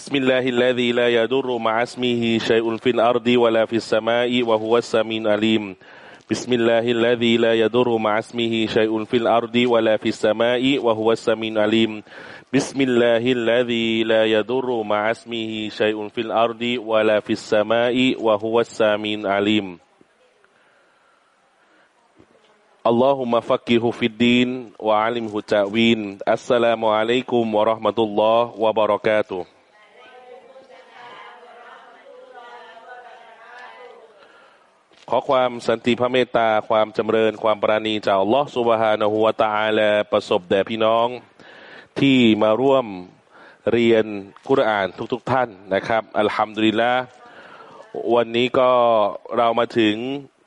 بسم الله الذي لا يضر مع اسمه شيء في الأرض ولا في السماء وهو السميع العليم. بسم الله الذي لا يضر مع اسمه شيء في الأرض ولا في السماء وهو السميع العليم. بسم الله الذي لا يضر مع اسمه شيء في الأرض ولا في السماء وهو السميع العليم. اللهم فقهه في الدين وعلمه التأويل. السلام عليكم ورحمة الله وبركاته. ขอความสันติพระเมตตาความจำเริญความปราณีจากอัลลอฮฺสุบฮานะฮูวาตาอาลาประสบแด่พี่น้องที่มาร่วมเรียนคุรานทุกๆทท่านนะครับอัลฮัมดุลิลละวันนี้ก็เรามาถึง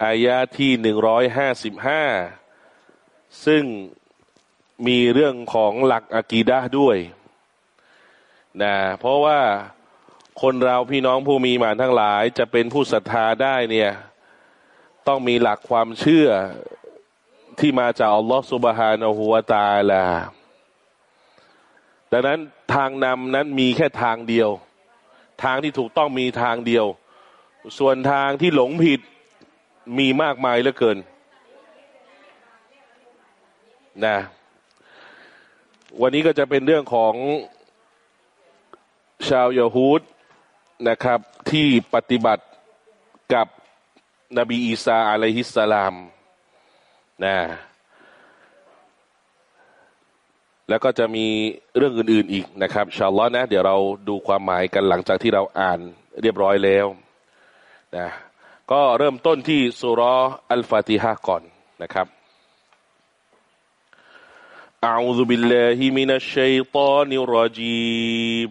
อายาที่หนึ่งร้อยห้าสิบห้าซึ่งมีเรื่องของหลักอะกีดะด้วยนะเพราะว่าคนเราพี่น้องผู้มีมานทั้งหลายจะเป็นผู้ศรัทธาได้เนี่ย ต้องมีหลักความเชื่อที่มาจากอัลลอฮฺสุบฮานาหัวตาลาดังนั้นทางนำนั้นมีแค่ทางเดียว ทางที่ถูกต้องมีทางเดียว ส่วนทางที่หลงผิดมีมากมายเหลือเกินนะวันนี้ก็จะเป็นเรื่องของชาวยาฮูดนะครับ ที่ปฏิบัติกับ นบีอีสาอะลัยฮิสสลามนะแล้วก็จะมีเรื่องอื่น ๆอีกนะครับชาลลอนะ เดี๋ยวเราดูความหมายกันหลังจากที่เราอ่านเรียบร้อยแล้วนะก็เริ่มต้นที่สุรอัลฟาติฮะก่อนนะครับ أعوذ بالله من الشيطان الرجيم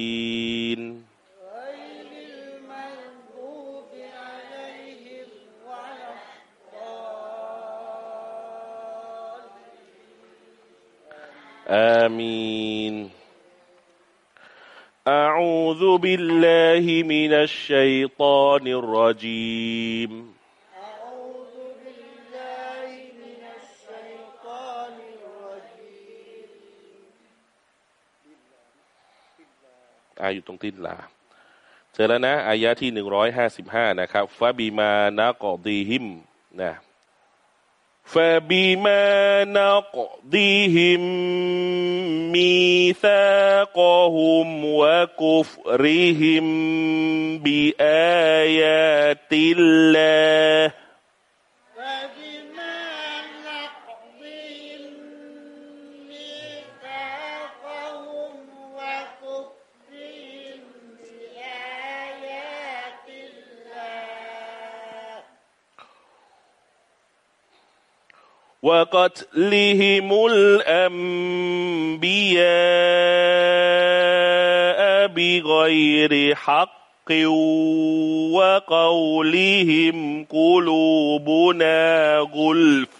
آمين أعوذ بالله من الشيطان الرجيم أعوذ بالله من الشيطان الرجيم อาอยู่ตรงติ้นลาเจอแล้วนะอายะที่หนึ่งร้อยห้าสิบห้านะครับฟาบีมานะกอดีหิมนะ فبما نقضهم ميثاقهم وكفرهم بآيات الله وقتلهم الأنبياء بغير حق وقولهم قلوبنا غلف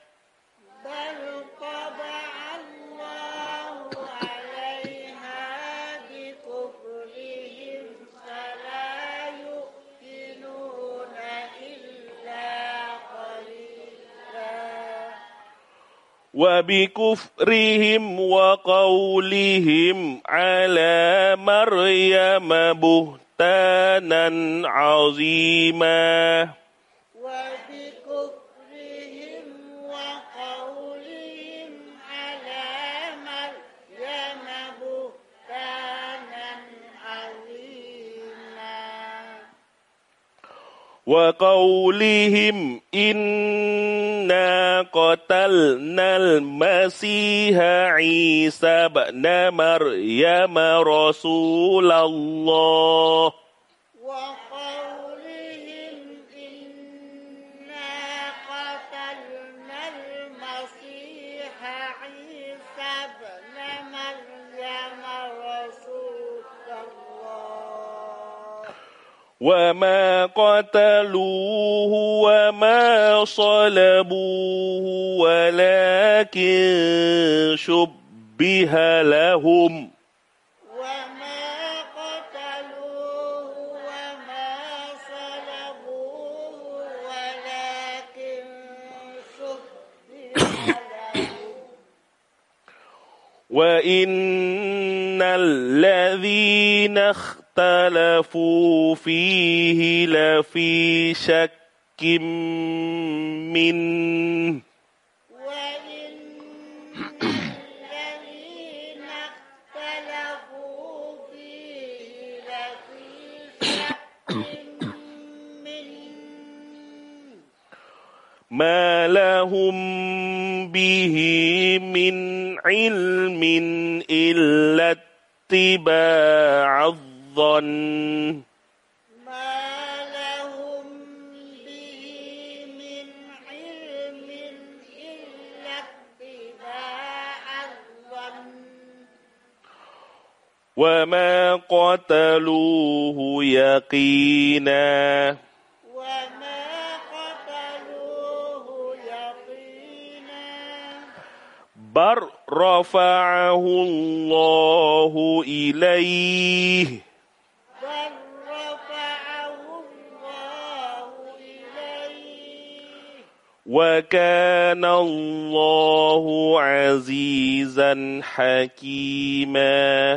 وبكفرهم وقولهم على مريم بهتانا عظيما. وبكفرهم وقولهم على مريم بهتانا عظيما. وقولهم إنا قتلنا المسيح عيسى بن مريم رسول الله وما قتلوه وما صلبوه ولكن شبه لهم. وما قتلوه وما صلبوه ولكن شبه لهم. وإن الذين اختلفوا اختلفوا فيه لفي شك منه. ما لهم به من علم إلا اتباع الظن. ما لهم به من علم إلا اتباع الظن. وما قتلوه يقينا. وما قتلوه يقينا. بل رفعه الله إليه. وكان الله عزيزا حكيما.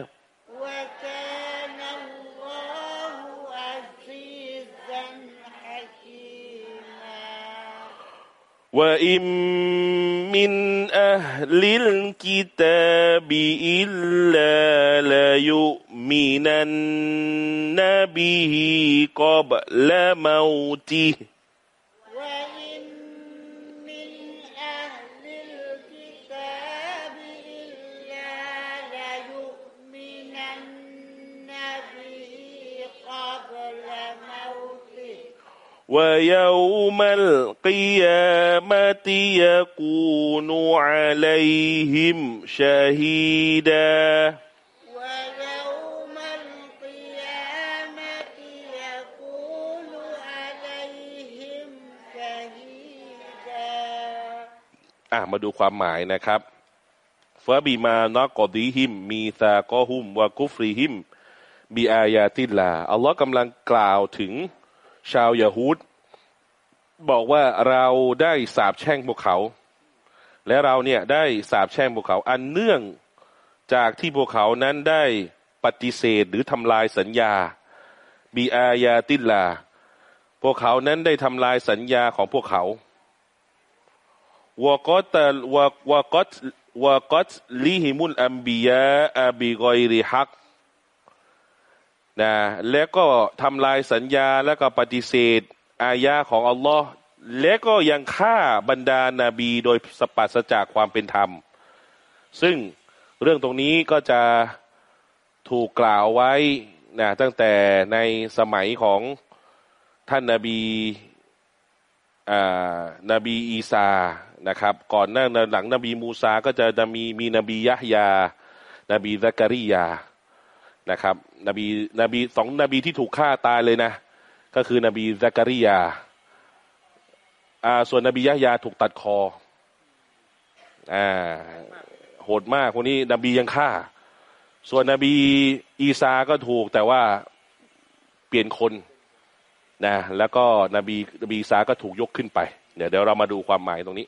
وكان الله عزيزا حكيما. وإن من أهل الكتاب إلا ليؤمنن به قبل موته. ويوم القيامة يكون عليهم شهيدا ويوم القيامة يكون عليهم شهيدا อ่ะมาดูความหมายนะครับฟาบีมานักกอดีหิม มีซากอฮุมวะกุฟริหิมบีอายาติลลาอัลลอฮ์กำลังกล่าวถึง ชาวยาฮูดบอกว่าเราได้สาบแช่งพวกเขา และเราเนี่ยได้สาบแช่งพวกเขา อันเนื่องจากที่พวกเขานั้นได้ปฏิเสธหรือทำลายสัญญาบีอายาติลา พวกเขานั้นได้ทำลายสัญญาของพวกเขาวกอตววกตวกอตลิฮิมุลอัมบียะอบิกอยริฮัก นะและก็ทำลายสัญญาและก็ปฏิเสธอายาของอัลลอฮ์และก็ยังฆ่าบรรดานาบีโดยสปัสจากความเป็นธรรม ซึ่งเรื่องตรงนี้ก็จะถูกกล่าวไว้นะตั้งแต่ในสมัยของท่านนาบีอ่านบีอีสานะครับ ก่อนหน้าหลังนบีมูซาก็จะมีมีนบียะฮยา นบีซักริยา นะครับ นบีนบีสองนบีที่ถูกฆ่าตายเลยนะ ก็คือนบีซักริยาอ่าส่วนนบียะยาถูกตัดคออ่าโหดมากคนนี้นบียังฆ่า ส่วนนบีอีสาก็ถูกแต่ว่าเปลี่ยนคนนะแล้วก็นบีนบีอีสาก็ถูกยกขึ้นไปเดี๋ยวเดี๋ยวเรามาดูความหมายตรงนี้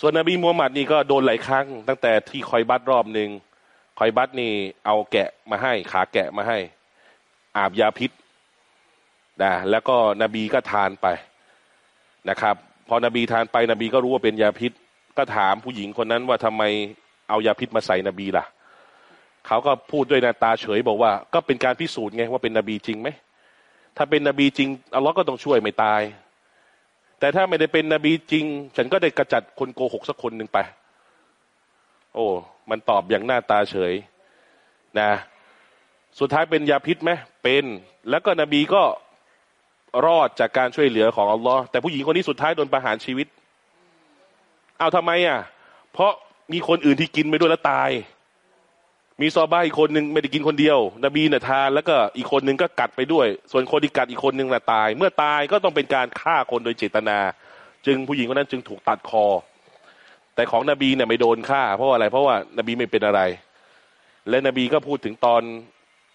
ส่วนนบีมูฮัมหมัดนี่ก็โดนหลายครั้ง ตั้งแต่ที่คอยบัตรอบหนึ่ง คอยบัตนี่เอาแกะมาให้ ขาแกะมาให้ อาบยาพิษนะแล้วก็นบีก็ทานไปนะครับ พอนบีทานไปนบีก็รู้ว่าเป็นยาพิษ ก็ถามผู้หญิงคนนั้นว่าทำไมเอายาพิษมาใส่นบีล่ะ เขาก็พูดด้วยหน้าตาเฉยบอกว่า ก็เป็นการพิสูจน์ไงว่าเป็นนบีจริงไหมถ้าเป็นนบีจริงอัลลอฮ์ก็ต้องช่วยไม่ตาย แต่ถ้าไม่ได้เป็นนบีจริง ฉันก็ได้กระจัดคนโกหกสักคนหนึ่งไป โอ้ มันตอบอย่างหน้าตาเฉยนะสุดท้ายเป็นยาพิษไหมเป็นแล้วก็นบีก็รอดจากการช่วยเหลือของอัลลอฮ์แต่ผู้หญิงคนนี้สุดท้ายโดนประหารชีวิต เอาทำไมอะ เพราะมีคนอื่นที่กินไปด้วยแล้วตาย มีซอบ้าอีกคนหนึ่งไม่ได้กินคนเดียว นบีเนี่ยทาน แล้วก็อีกคนนึงก็กัดไปด้วย ส่วนคนที่กัดอีกคนหนึ่งน่ะตาย เมื่อตายก็ต้องเป็นการฆ่าคนโดยเจตนา จึงผู้หญิงคนนั้นจึงถูกตัดคอ แต่ของนบีเนี่ยไม่โดนฆ่า เพราะอะไร เพราะว่านบีไม่เป็นอะไร และนบีก็พูดถึงตอน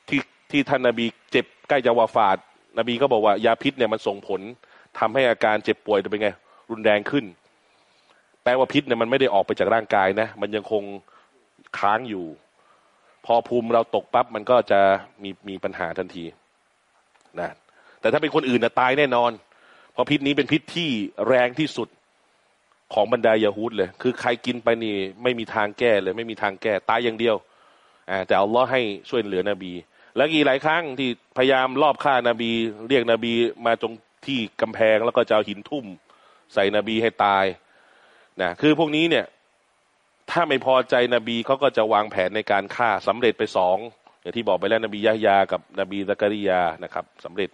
ที่ที่ท่านนบีเจ็บใกล้จะวาฟาด นบีก็บอกว่ายาพิษเนี่ยมันส่งผลทำให้อาการเจ็บป่วยจะเป็นไง รุนแรงขึ้น แปลว่าพิษเนี่ยมันไม่ได้ออกไปจากร่างกายนะ มันยังคงค้างอยู่ พอภูมิเราตกปั๊บมันก็จะมีมีปัญหาทันทีนะแต่ถ้าเป็นคนอื่นนะตายแน่นอน เพราะพิษนี้เป็นพิษที่แรงที่สุด ของบรรดายาฮูดเลย คือใครกินไปนี่ไม่มีทางแก้เลย ไม่มีทางแก้ตายอย่างเดียวแต่เอาล้อให้ช่วยเหลือนบี แล้วกี่หลายครั้งที่พยายามรอบฆ่านบี เรียกนบีมาตรงที่กำแพงแล้วก็จะเอาหินทุ่ม ใส่นบีให้ตายนะคือพวกนี้เนี่ย ถ้าไม่พอใจนบีเขาก็จะวางแผนในการฆ่าสำเร็จไปสองอย่างที่บอกไปแล้วนบียะยากับนบีซักริยานะครับสำเร็จ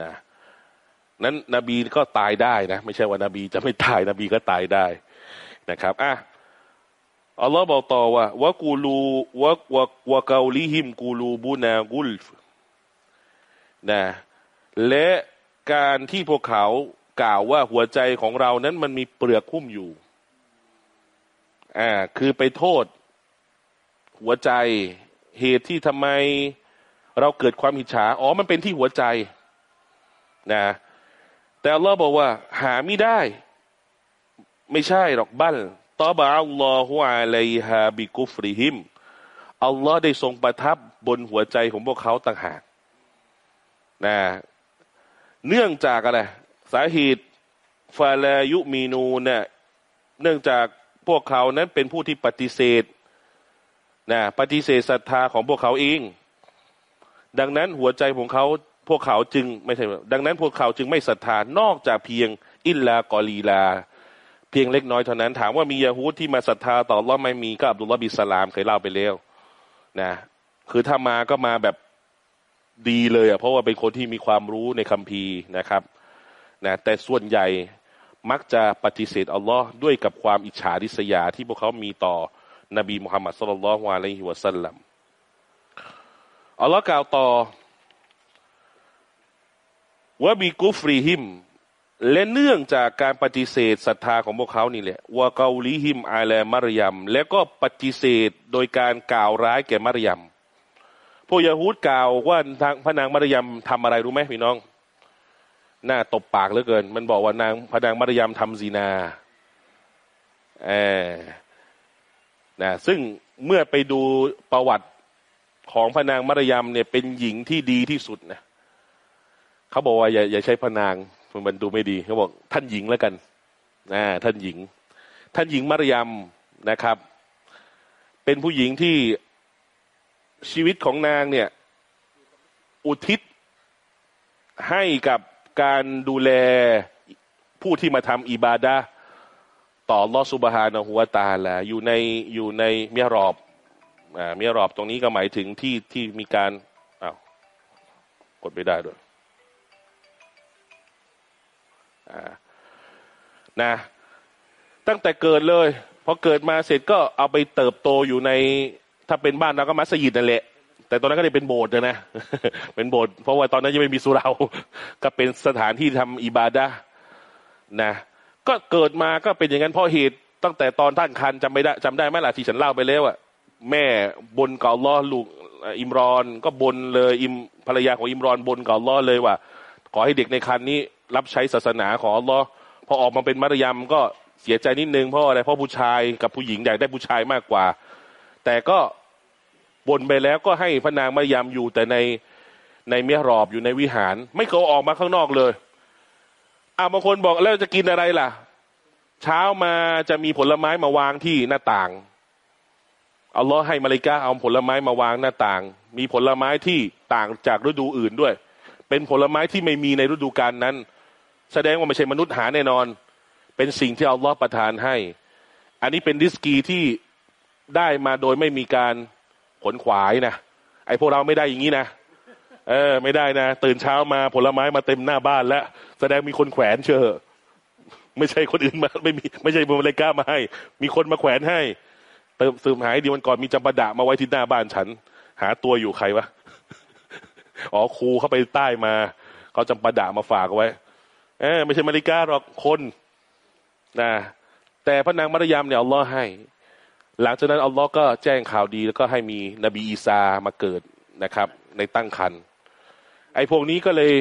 นะ นั้นนบีก็ตายได้นะ ไม่ใช่ว่านบีจะไม่ตายนบีก็ตายได้นะครับอะอัลลอฮ์บอกต่อว่าวะกูลูวะวะวะกาลิฮิมกูลูบูนากุลนะและการที่พวกเขากล่าวว่าหัวใจของเรานั้นมันมีเปลือกหุ้มอยู่อ่าคือไปโทษ หัวใจเหตุที่ทำไมเราเกิดความหิจฉาอ๋อมันเป็นที่หัวใจนะ แต่อัลลอฮ์บอกว่า หาไม่ได้ ไม่ใช่หรอกบัลตอบะอัลลอฮฺอะลัยฮาบิกุฟริฮิมอัลลอฮ์ได้ทรงประทับบนหัวใจของพวกเขาต่างหากนะเนื่องจากอะไรสาเหตุฟาลายุมีนูเนี่ยเนื่องจากพวกเขานั้นเป็นผู้ที่ปฏิเสธนะปฏิเสธศรัทธาของพวกเขาเอง ดังนั้นหัวใจของเขา พวกเขาจึงไม่ใช่ดังนั้นพวกเขาจึงไม่ศรัทธานอกจากเพียงอิลลากอลีลา เพียงเล็กน้อยเท่านั้น ถามว่ามียาฮูดที่มาศรัทธาต่อรอดไม่มีก็อับดุลลอฮบิสลามเคยเล่าไปแล้วนะคือถ้ามาก็มาแบบดีเลยอะเพราะว่าเป็นคนที่มีความรู้ในคัมภีร์นะครับนะแต่ส่วนใหญ่มักจะปฏิเสธอัลลอฮ์ด้วยกับความอิจฉาริษยาที่พวกเขามีต่อนบีมุฮัมมัดสุลลัลฮวาลัยฮิวะสัลลัมอัลลอฮ์กล่าวต่อ ว่ามีกุฟรีหิม และเนื่องจากการปฏิเสธศรัทธาของพวกเขานี่แหละวะเกาลิหิมอาลมารยม และก็ปฏิเสธโดยการกล่าวร้ายแก่มารยมพวกยาฮูดกล่าวว่าทางพระนางมารยมทำอะไรรู้ไหมพี่น้อง หน้าตบปากเหลือเกิน มันบอกว่านางพระนางมารยามทำซีนาเออนะซึ่งเมื่อไปดูประวัติของพระนางมารยามเนี่ยเป็นหญิงที่ดีที่สุดนะ เขาบอกว่าอย่าอย่าใช้พระนางมันดูไม่ดีเขาบอกท่านหญิงแล้วกันนะท่านหญิง ท่านหญิงมารยมนะครับ เป็นผู้หญิงที่ชีวิตของนางเนี่ย อุทิศให้กับการดูแลผู้ที่มาทำอิบาดะต่อลอสุบฮานะหัวตาละอยู่ในอยู่ในเมียรอบอ่าเมียรอบตรงนี้ก็หมายถึงที่ที่มีการอ้าวกดไม่ได้ด้วย นะ ตั้งแต่เกิดเลยพอเกิดมาเสร็จก็เอาไปเติบโตอยู่ใน ถ้าเป็นบ้านเราก็มัสยิดนั่นแหละแต่ตอนนั้นก็ได้เป็นโบสถ์นะ เป็นโบสถ์เพราะว่าตอนนั้นยังไม่มีสุราก็เป็นสถานที่ทำอิบาดะนะ ก็เกิดมาก็เป็นอย่างนั้นเพราะเหตุตั้งแต่ตอนท่านคันจำไม่ได้จำได้ไหมล่ะที่ฉันเล่าไปแล้วอะแม่บนเก่าล้อลูกอิมรอน ก็บนเลยอิมภรรยาของอิมรอนบนเก่าล้อเลยว่า ขอให้เด็กในคันนี้ รับใช้ศาสนาของอัลลอฮ์พอออกมาเป็นมารยมก็เสียใจนิดนึงเพราะอะไรเพราะผู้ชายกับผู้หญิงอยากได้ผู้ชายมากกว่า แต่ก็บนไปแล้วก็ให้พระนางมารยมอยู่แต่ในในเมียรอบอยู่ในวิหาร ไม่เคยออกมาข้างนอกเลยอาบางคนบอกแล้วจะกินอะไรล่ะ เช้ามาจะมีผลไม้มาวางที่หน้าต่างอัลลอฮ์ให้มาลิกาเอาผลไม้มาวางหน้าต่าง มีผลไม้ที่ต่างจากฤดูอื่นด้วย เป็นผลไม้ที่ไม่มีในฤดูกาลนั้น แสดงว่าไม่ใช่มนุษย์หาแน่นอน เป็นสิ่งที่อัลลอฮ์ประทานให้ อันนี้เป็นดิสกีที่ได้มาโดยไม่มีการขนขวายนะไอ้พวกเราไม่ได้อย่างนี้นะเออ ไม่ได้นะ ตื่นเช้ามาผลไม้มาเต็มหน้าบ้านแล้วแสดงมีคนแขวนเชื่อไม่ใช่คนอื่นมาไม่มีไม่ใช่มาเลก้ามาให้ มีคนมาแขวนให้เติมซึมหายดีวันก่อนมีจำปาดะมาไว้ที่หน้าบ้านฉัน หาตัวอยู่ใครวะ อ๋อครูเข้าไปใต้มาเขาจำปาดะมาฝากไว้เออไม่ใช่มาริกาหรอกคนนะแต่พระนางมารยามเนี่ยอัลลอฮ์ให้ หลังจากนั้นอัลลอฮ์ก็แจ้งข่าวดีแล้วก็ให้มีนบีอีสามาเกิดนะครับ ในตั้งครรภ์ไอ้พวกนี้ก็เลย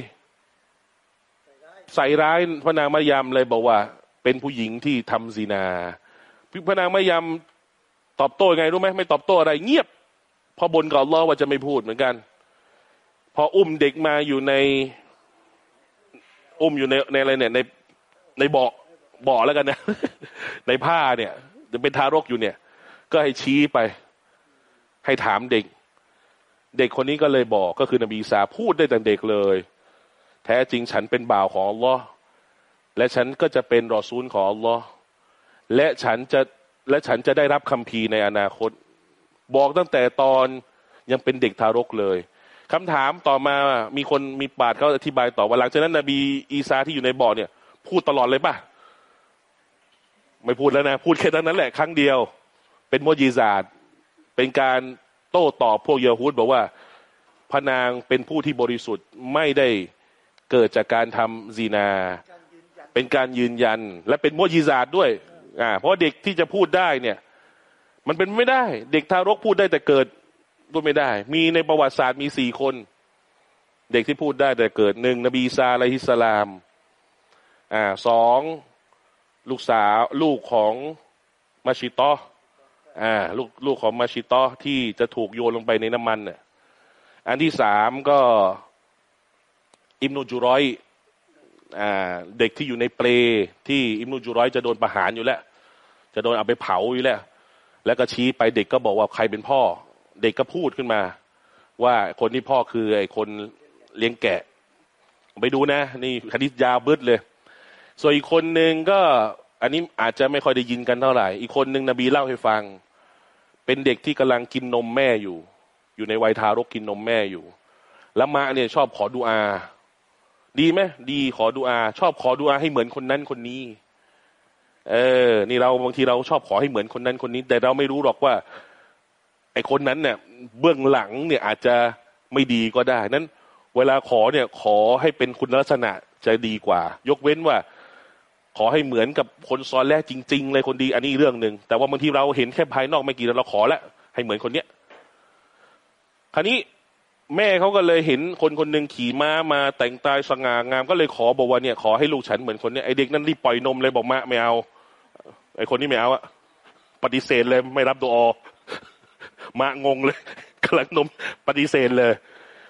ใส่ร้ายพระนางมารยามเลยบอกว่า เป็นผู้หญิงที่ทำซีนาพระนางมารยามตอบโต้ไงรู้ไหมไม่ตอบโต้อะไร เงียบพอบนกับอัลลอฮ์ว่าจะไม่พูดเหมือนกัน พออุ้มเด็กมาอยู่ใน อุ้มอยู่ในในอะไรเนี่ยในในเบาะเบาะแล้วกันนะ ในผ้าเนี่ยจะเป็นทารกอยู่เนี่ย ก็ให้ชี้ไป ให้ถามเด็ก เด็กคนนี้ก็เลยบอกก็คือนบีสาพูดได้แต่เด็กเลย แท้จริงฉันเป็นบ่าวของอัลลอฮ์และฉันก็จะเป็นรอซูลของอัลลอฮ์และฉันจะและฉันจะได้รับคำพีในอนาคต บอกตั้งแต่ตอนยังเป็นเด็กทารกเลย คำถามต่อมามีคนมีปาดเขาอธิบายต่อว่าหลังจากนั้นนบีอีสาที่อยู่ในบ่อเนี่ย พูดตลอดเลยป่ะ ไม่พูดแล้วนะ พูดแค่นั้นแหละ ครั้งเดียว เป็นโมจีซาดเป็นการโต้ตอบพวกเยฮูดบอกว่าพระนางเป็นผู้ที่บริสุทธิ์ไม่ได้เกิดจากการทำซีนา เป็นการยืนยัน และเป็นโมจีซาดด้วยอ่าเพราะเด็กที่จะพูดได้เนี่ย มันเป็นไม่ได้ เด็กทารกพูดได้แต่เกิด พูดไม่ได้ มีในประวัติศาสตร์มีสี่คน เด็กที่พูดได้แต่เกิดหนึ่งนบีซาอะลัยฮิสลาม อ่าสองลูกสาวลูกของมาชิตออ่าลูกลูกของมาชิตอที่จะถูกโยนลงไปในน้ำมันเนี่ยอันที่สามก็อิมนุจุรอยอ่าเด็กที่อยู่ในเปลที่อิมนุจุรอยจะโดนประหารอยู่แล้ว จะโดนเอาไปเผาอยู่แล้ว แล้วก็ชี้ไปเด็กก็บอกว่าใครเป็นพ่อ เด็กก็พูดขึ้นมา ว่าคนที่พ่อคือไอ้คนเลี้ยงแกะ ไปดูนะ นี่คดียาวบึ้ดเลย ส่วนอีกคนหนึ่งก็ อันนี้อาจจะไม่ค่อยได้ยินกันเท่าไหร่ อีกคนหนึ่งนบีเล่าให้ฟัง เป็นเด็กที่กำลังกินนมแม่อยู่ อยู่ในวัยทารกกินนมแม่อยู่ แล้วมาเนี่ยชอบขอดูอา ดีไหมดีขอดูอา ชอบขอดูอาให้เหมือนคนนั้นคนนี้ เออ นี่เราบางทีเราชอบขอให้เหมือนคนนั้นคนนี้ แต่เราไม่รู้หรอกว่า ไอ้คนนั้นเนี่ยเบื้องหลังเนี่ยอาจจะไม่ดีก็ได้ นั้น เวลาขอเนี่ยขอให้เป็นคุณลักษณะจะดีกว่า ยกเว้นว่า ขอให้เหมือนกับคนซ้อนแรกจริง ๆ เลยคนดี อันนี้เรื่องหนึ่งแต่ว่าบางทีเราเห็นแค่ภายนอกไม่กี่เราขอแล้วให้เหมือนคนเนี้ยคราวนี้แม่เขาก็เลยเห็นคนคนหนึ่งขี่ม้ามาแต่งตายสง่างามก็เลยขอบอกว่าเนี่ยขอให้ลูกฉันเหมือนคนเนี้ยไอเด็กนั่นรีบปล่อยนมเลยบอกมาไม่เอาไอคนนี้ไม่เอาอะปฏิเสธเลยไม่รับตัวอ มางงเลยกำลังนมปฏิเสธเลย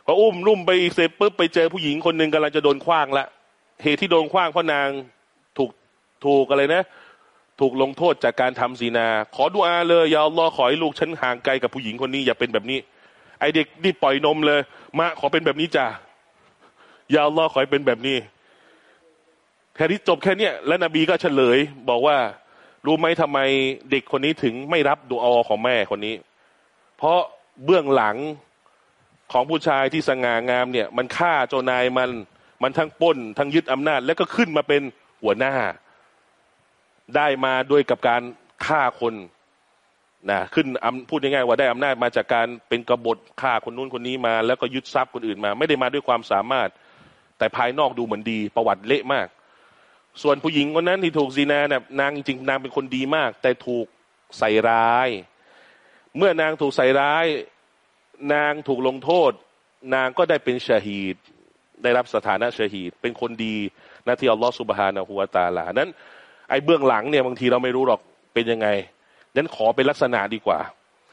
พออุ้มนุ่มไปเสร็จปุ๊บไปเจอผู้หญิงคนหนึ่งกำลังจะโดนคว้างละเหตุที่โดนคว้างเพราะนางถูกถูกอะไรนะถูกลงโทษจากการทำศีนา ขอดุอาเลยอย่าอัลลอฮ์ขอให้ลูกฉันห่างไกลกับผู้หญิงคนนี้อย่าเป็นแบบนี้ ไอเด็กนี่ปล่อยนมเลย มาขอเป็นแบบนี้จ้าอย่าอัลลอฮ์ขอให้เป็นแบบนี้แค่นี้จบแค่เนี้ยแล้วนบีก็เฉลย บอกว่า รู้ไหมทำไมเด็กคนนี้ถึงไม่รับดุอาของแม่คนนี้ เพราะเบื้องหลังของผู้ชายที่สง่างามเนี่ย มันฆ่าเจ้านายมันมันทั้งป้น ทั้งยึดอำนาจ แล้วก็ขึ้นมาเป็นหัวหน้า ได้มาด้วยกับการฆ่าคนนะขึ้นพูดง่ายๆว่าได้อำนาจมาจากการเป็นกบฏฆ่าคนนู้นคนนี้มา แล้วก็ยึดทรัพย์คนอื่นมา ไม่ได้มาด้วยความสามารถ แต่ภายนอกดูเหมือนดี ประวัติเละมาก ส่วนผู้หญิงคนนั้นที่ถูกซีนาเนี่ยนางจริงๆนางเป็นคนดีมาก แต่ถูกใส่ร้าย เมื่อนางถูกใส่ร้าย นางถูกลงโทษ นางก็ได้เป็นชาฮีดได้รับสถานะชาฮีดเป็นคนดีนะที่อัลลอฮฺสุบฮานะฮุวาตาลานั้น ไอ้เบื้องหลังเนี่ยบางทีเราไม่รู้หรอกเป็นยังไงนั้นขอเป็นลักษณะดีกว่า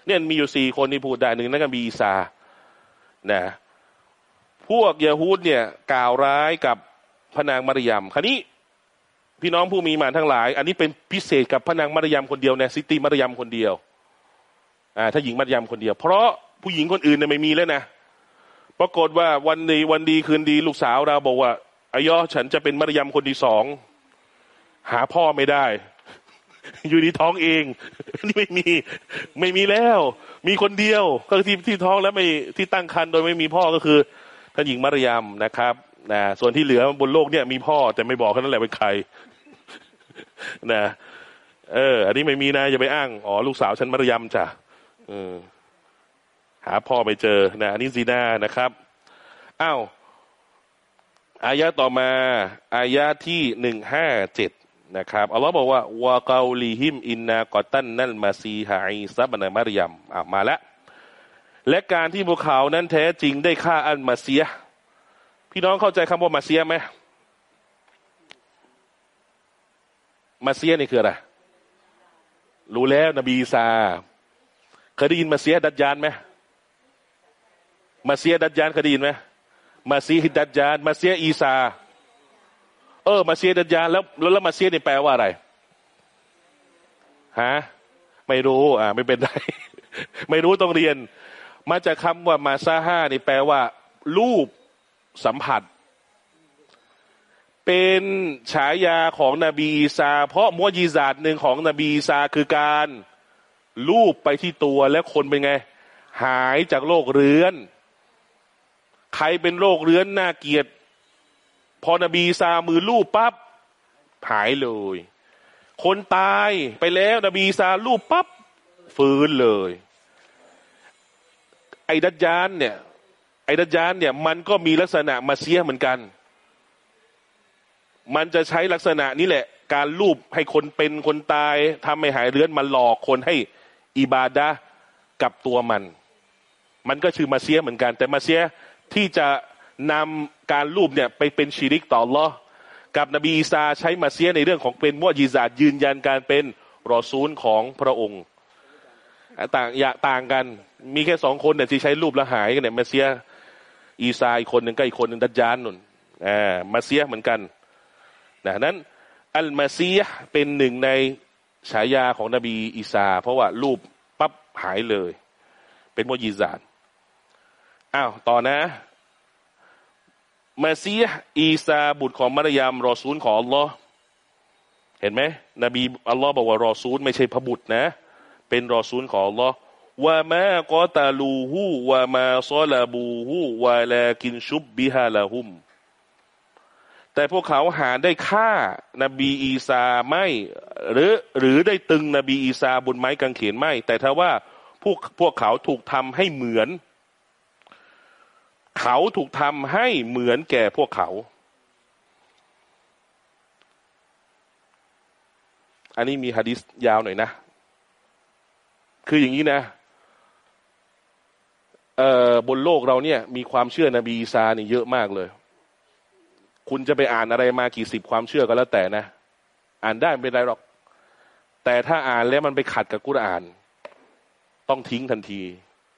เนี่ยมีอยู่สี่คนที่พูดได้หนึ่งนั่นก็มีอีซานะพวกยาฮูดเนี่ยกล่าวร้ายกับพระนางมารยมคราวนี้พี่น้องผู้มีมาทั้งหลาย อันนี้เป็นพิเศษกับพระนางมารยมคนเดียวนะซิตีมารยมคนเดียว อ่าถ้าหญิงมารยมคนเดียว เพราะผู้หญิงคนอื่นเนี่ยไม่มีแล้วนะปรากฏว่าวันดีวันดีคืนดีลูกสาวเราบอกว่าอายอฉันจะเป็นมารยมคนที่สองหาพ่อไม่ได้ อยู่ในท้องเองนี่ไม่มีไม่มีแล้ว มีคนเดียวก็ที่ที่ท้องแล้วไม่ที่ตั้งครรภ์โดยไม่มีพ่อก็คือท่านหญิงมารยมนะครับนะส่วนที่เหลือบนโลกเนี่ยมีพ่อแต่ไม่บอกแค่นั้นแหละเป็นใครนะเออ อันนี้ไม่มีนะอย่าไปอ้าง อ๋อ ลูกสาวฉันมารยมจ้ะ ออหาพ่อไม่เจอนะอันนี้ซีนานะครับอ้าวอายะต่อมา อายะที่หนึ่งห้าเจ็ดนะครับอัลลอฮ์บอกว่าوَقَوْلِهِمْ إِنَّا قَتَلْنَا الْمَسِيحَ عِيسَى ابْنَ مَرْيَمَ อะมาแล้วและการที่พวกเขานั้นแท้จริงได้ฆ่าالمسيح พี่น้องเข้าใจคำว่าمسيح ไหมมาเซียนี่คืออะไรรู้แล้วนบีซา เคยได้ยินมาเซียดัดยานไหมมาเซียดัจจานเคยได้ยินไหมมาซีฮิดัจจาน มาเซียอีซา เออ มาเซียดัจจานแล้วแล้วมาเซียนี่แปลว่าอะไรฮะไม่รู้ อ่า ไม่เป็นไร ไม่รู้ต้องเรียน มาจากคำว่ามาซาห้านี่แปลว่า รูปสัมผัส เป็นฉายาของนบีอีซา เพราะมวยีซาดหนึ่งของนบีอีซาคือการ รูปไปที่ตัวแล้วคนเป็นไง หายจากโรคเรื้อน ใครเป็นโรคเรื้อนน่าเกียด พอนบีซามือลูบปั๊บหายเลย คนตายไปแล้วนบีซาลูบปั๊บฟื้นเลย ไอ้ดัจจานเนี่ย ไอ้ดัจจานเนี่ย มันก็มีลักษณะมาเสียเหมือนกัน มันจะใช้ลักษณะนี้แหละ การลูบให้คนเป็นคนตายทำให้หายเรื้อนมันหลอกคนให้ อิบาดะกับตัวมัน มันก็ชื่อมาเสียเหมือนกัน แต่มาเสียที่จะนำการรูปเนี่ยไปเป็นชีริกต่อลอกับนบีอีสาใช้มาเซียในเรื่องของเป็นมวยีซายืนยันการเป็นรอซูลของพระองค์ ต่างอย่าต่างกันมีแค่สองคนเนี่ยที่ใช้รูปละหายกันเนี่ยมาเซียอีซาอีกคนหนึ่งก็อีกคนหนึ่งดัจจานนุนอ่ามาเซียเหมือนกันนะนั้นอัลมาเซียเป็นหนึ่งใน ฉายาของนบีอีสา เพราะว่ารูปปั๊บหายเลย เป็นมวยีซาดอ้าวต่อนะมาซีอีซาบุตรของมารยามรอซูลของอัลลอฮ์เห็นไหมนบีอัลลอฮ์บอกว่ารอซูลไม่ใช่พระบุตรนะ เป็นรอซูลของอัลลอฮ์ว่าแม่กอตาลูฮูว่ามาซอลาบูฮูว่าลากินชุบบิฮาลาหุม แต่พวกเขาหาได้ฆ่านบีอีสาไม่หรือหรือได้ตึงนบีอีสาบนไม้กางเขนไม่ แต่ถ้าว่าพวกพวกเขาถูกทำให้เหมือน เขาถูกทำให้เหมือนแก่พวกเขา อันนี้มีฮะดิษยาวหน่อยนะ คืออย่างนี้นะเอ่อบนโลกเราเนี่ยมีความเชื่อนบีอีซาเนี่ยเยอะมากเลย คุณจะไปอ่านอะไรมากี่สิบความเชื่อก็แล้วแต่นะ อ่านได้ไม่เป็นไรหรอก แต่ถ้าอ่านแล้วมันไปขัดกับกุรอาน ต้องทิ้งทันที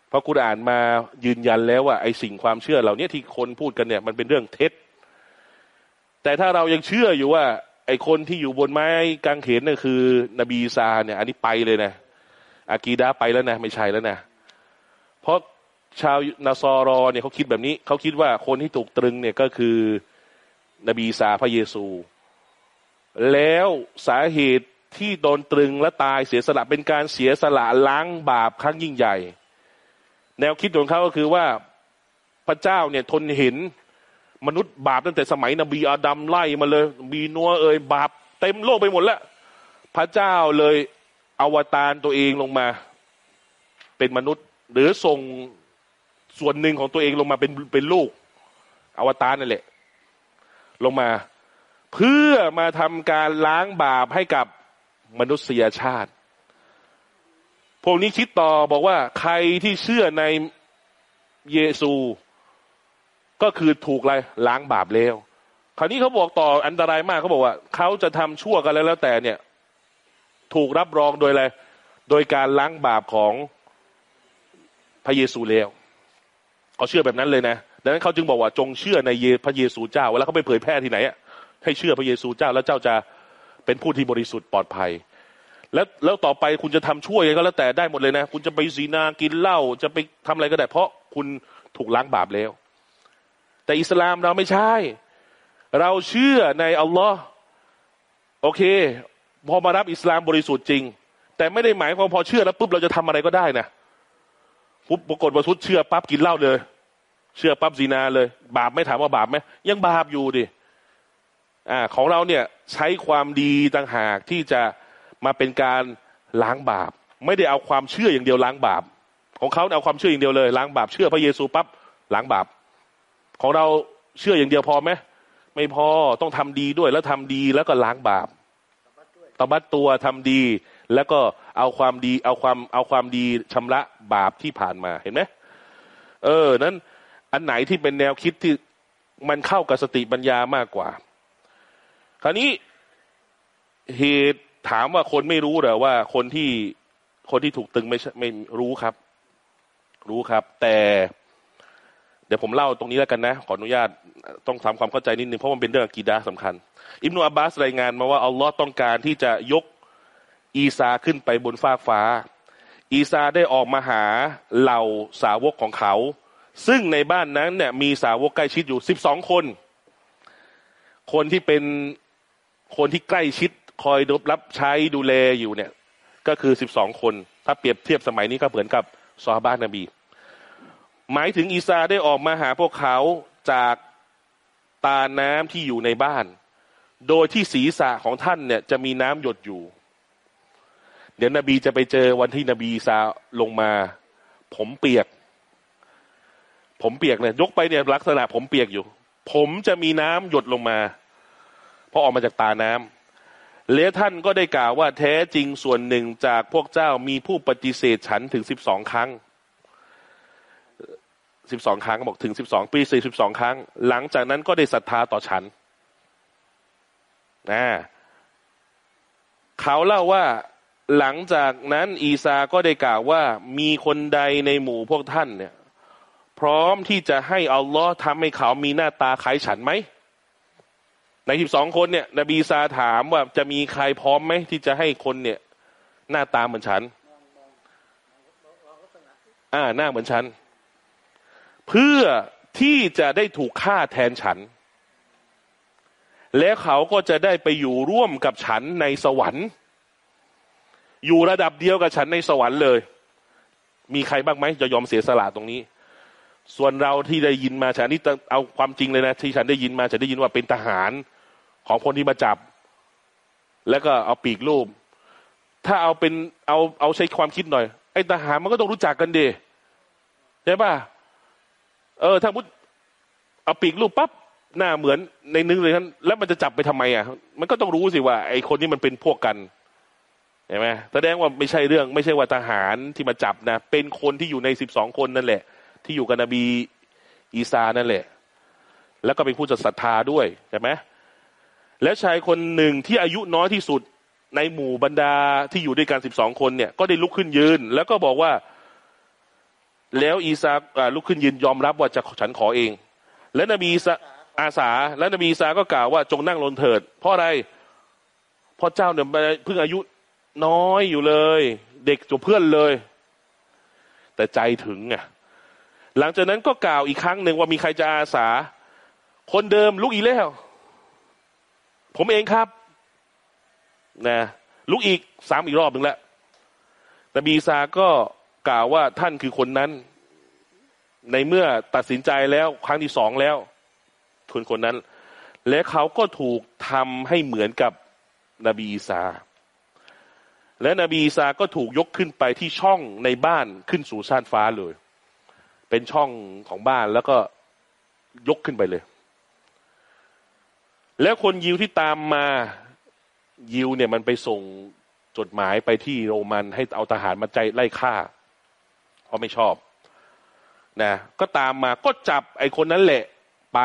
เพราะกุรอานมายืนยันแล้วว่าไอ้สิ่งความเชื่อเหล่านี้ที่คนพูดกันเนี่ยมันเป็นเรื่องเท็จ แต่ถ้าเรายังเชื่ออยู่ว่า ไอ้คนที่อยู่บนไม้กางเขนนี่คือ นบีซาเนี่ย อันนี้ไปเลยนะอากีดาไปแล้วนะไม่ใช่แล้วนะเพราะชาวนาซอรอเนี่ยเขาคิดแบบนี้เขาคิดว่าคนที่ถูกตรึงเนี่ยก็คือ นบีซาพระเยซู แล้วสาเหตุที่โดนตรึงและตายเสียสละเป็นการเสียสละล้างบาปครั้งยิ่งใหญ่ แนวคิดของเขาก็คือว่าพระเจ้าเนี่ยทนเห็นมนุษย์บาปตั้งแต่สมัยนบีอาดัมไล่มาเลยบีนัวเอ่ยบาปเต็มโลกไปหมดแล้ว พระเจ้าเลยอวตารตัวเองลงมา เป็นมนุษย์ หรือส่งส่วนหนึ่งของตัวเองลงมาเป็นเป็นลูก อวตารนั่นแหละ ลงมา เพื่อมาทำการล้างบาปให้กับมนุษยชาติ พวกนี้คิดต่อบอกว่าใครที่เชื่อในเยซู ก็คือถูกอะไรล้างบาปแล้ว คราวนี้เขาบอกต่ออันตรายมากเขาบอกว่าเขาจะทำชั่วกันแล้วแล้วแต่เนี่ย ถูกรับรองโดยอะไรโดยการล้างบาปของพระเยซูแล้วเขาเชื่อแบบนั้นเลยนะ ดังนั้นเขาจึงบอกว่าจงเชื่อในพระเยซูเจ้าเวลาเขาไปเผยแพร่ที่ไหนอะให้เชื่อพระเยซูเจ้าแล้วเจ้าจะเป็นผู้ที่บริสุทธิ์ปลอดภัย แล้วแล้วต่อไปคุณจะทำช่วยก็แล้วแต่ได้หมดเลยนะ คุณจะไปสีนากินเหล้าจะไปทำอะไรก็ได้ เพราะคุณถูกล้างบาปแล้ว แต่อิสลามเราไม่ใช่ เราเชื่อในอัลลอฮ์โอเค พอมารับอิสลามบริสุทธิ์จริง แต่ไม่ได้หมายความพอเชื่อแล้วปุ๊บเราจะทำอะไรก็ได้นะปุ๊บปรากฏว่าชุดเชื่อปั๊บกินเหล้าเลย เชื่อปั๊บซีนาเลย บาปไม่ถามว่าบาปไหมยังบาปอยู่ดิอ่าของเราเนี่ยใช้ความดีต่างหากที่จะมาเป็นการล้างบาป ไม่ได้เอาความเชื่ออย่างเดียวล้างบาป ของเขาเอาความเชื่ออย่างเดียวเลยล้างบาปเชื่อพระเยซูปั๊บล้างบาป ของเราเชื่ออย่างเดียวพอไหมไม่พอต้องทำดีด้วยแล้วทำดีแล้วก็ล้างบาปตบัดตัวทำดีแล้วก็เอาความดีเอาความเอาความดีชำระบาปที่ผ่านมาเห็นไหมเออนั้น อันไหนที่เป็นแนวคิดที่มันเข้ากับสติปัญญามากกว่า คราวนี้เหตุถามว่าคนไม่รู้หรือว่าคนที่คนที่ถูกตึงไม่ไม่รู้ครับ รู้ครับ แต่ เดี๋ยวผมเล่าตรงนี้แล้วกันนะขออนุญาตต้องทำความเข้าใจนิดนึงเพราะมันเป็นเรื่องกีดาสำคัญ อิบนุอับบาสรายงานมาว่าอัลลอฮ์ต้องการที่จะยกอีซาขึ้นไปบนฟากฟ้า อีซาได้ออกมาหาเหล่าสาวกของเขา ซึ่งในบ้านนั้นเนี่ยมีสาวกใกล้ชิดอยู่สิบสองคน คนที่เป็นคนที่ใกล้ชิดคอยรับใช้ดูแลอยู่เนี่ย ก็คือสิบสองคน ถ้าเปรียบเทียบสมัยนี้ก็เหมือนกับซอฮาบานนบี หมายถึงอีซาได้ออกมาหาพวกเขาจากตาน้ำที่อยู่ในบ้าน โดยที่ศีรษะของท่านเนี่ยจะมีน้ำหยดอยู่ เดี๋ยวนบีจะไปเจอวันที่นบีซาลงมา ผมเปียก ผมเปียกเนี่ยยกไปเนี่ยลักษณะ ผมเปียกอยู่ ผมจะมีน้ำหยดลงมาเพราะออกมาจากตาน้ำและท่านก็ได้กล่าวว่าแท้จริงส่วนหนึ่งจากพวกเจ้ามีผู้ปฏิเสธฉันถึงสิบสองครั้งสิบสองครั้งบอกถึงสิบสองปีสี่สิบสองครั้ง หลังจากนั้นก็ได้ศรัทธาต่อฉันนะเขาเล่าว่าหลังจากนั้นอีซาก็ได้กล่าวว่ามีคนใดในหมู่พวกท่านเนี่ย พร้อมที่จะให้อัลลอฮ์ทำให้เขามีหน้าตาคล้ายฉันไหมในสิบสองคนเนี่ย นบีซาถามว่าจะมีใครพร้อมไหมที่จะให้คนเนี่ย หน้าตาเหมือนฉัน อ่าหน้าเหมือนฉัน เพื่อที่จะได้ถูกฆ่าแทนฉัน และเขาก็จะได้ไปอยู่ร่วมกับฉันในสวรรค์ อยู่ระดับเดียวกับฉันในสวรรค์เลย มีใครบ้างไหมจะยอมเสียสละตรงนี้ ส่วนเราที่ได้ยินมาฉันนี่เอาความจริงเลยนะที่ฉันได้ยินมาฉันได้ยินว่าเป็นทหารของคนที่มาจับ แล้วก็เอาปีกรูป ถ้าเอาเป็นเอาเอาใช้ความคิดหน่อย ไอ้ทหารมันก็ต้องรู้จักกันดีใช่ป่ะเออถ้ามุดเอาปีกรูปปั๊บหน้าเหมือนในนึงเลยนั้นแล้วมันจะจับไปทำไมอะ มันก็ต้องรู้สิว่า ไอ้คนนี้มันเป็นพวกกันเห็นไหมแสดงว่าไม่ใช่เรื่อง ไม่ใช่ว่าทหารที่มาจับนะเป็นคนที่อยู่ในสิบสองคนนั่นแหละ ที่อยู่กับนบีอีสานั่นแหละ แล้วก็เป็นผู้จัดศรัทธาด้วยใช่ไหมและชายคนหนึ่งที่อายุน้อยที่สุดในหมู่บรรดาที่อยู่ด้วยกันสิบสองคนเนี่ย ก็ได้ลุกขึ้นยืน แล้วก็บอกว่า แล้วอีซาลุกขึ้นยืนยอมรับว่าจะฉันขอเอง และนบีอีสาอาสา และนบีอีสาก็กล่าวว่าจงนั่งลงเถิด เพราะอะไรเพราะเจ้าเนี่ยเพิ่งอายุน้อยอยู่เลย เด็กจบเพื่อนเลย แต่ใจถึงไง หลังจากนั้นก็กล่าวอีกครั้งหนึ่งว่ามีใครจะอาสา คนเดิมลุกอีกแล้ว ผมเองครับนะลุกอีกสามอีกรอบหนึ่งแล้วนบีอีสาก็กล่าวว่าท่านคือคนนั้น ในเมื่อตัดสินใจแล้วครั้งที่สองแล้วคนคนนั้น และเขาก็ถูกทำให้เหมือนกับนบีอีสาและนบีอีสาก็ถูกยกขึ้นไปที่ช่องในบ้านขึ้นสู่ชานฟ้าเลย เป็นช่องของบ้านแล้วก็ยกขึ้นไปเลย แล้วคนยิวที่ตามมายิวเนี่ยมันไปส่งจดหมายไปที่โรมันให้เอาทหารมาใจไล่ฆ่า เพราะไม่ชอบนะก็ตามมาก็จับไอ้คนนั้นแหละไป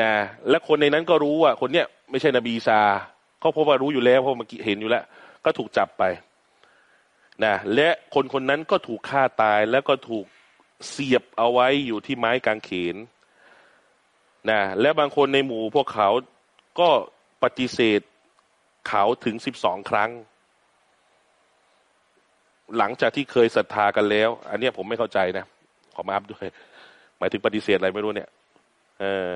นะและคนในนั้นก็รู้ว่า คนเนี้ยไม่ใช่นบีซาเขาพบว่ารู้อยู่แล้วเพราะมื่อกี้เห็นอยู่แล้ว ก็ถูกจับไปนะและคนคนนั้นก็ถูกฆ่าตายแล้วก็ถูก เสียบเอาไว้อยู่ที่ไม้กางเขนนะและบางคนในหมู่พวกเขาก็ปฏิเสธเขาถึงสิบสองครั้ง หลังจากที่เคยศรัทธากันแล้ว อันนี้ผมไม่เข้าใจนะ ขอมาอัพด้วย หมายถึงปฏิเสธอะไรไม่รู้เนี่ยเออ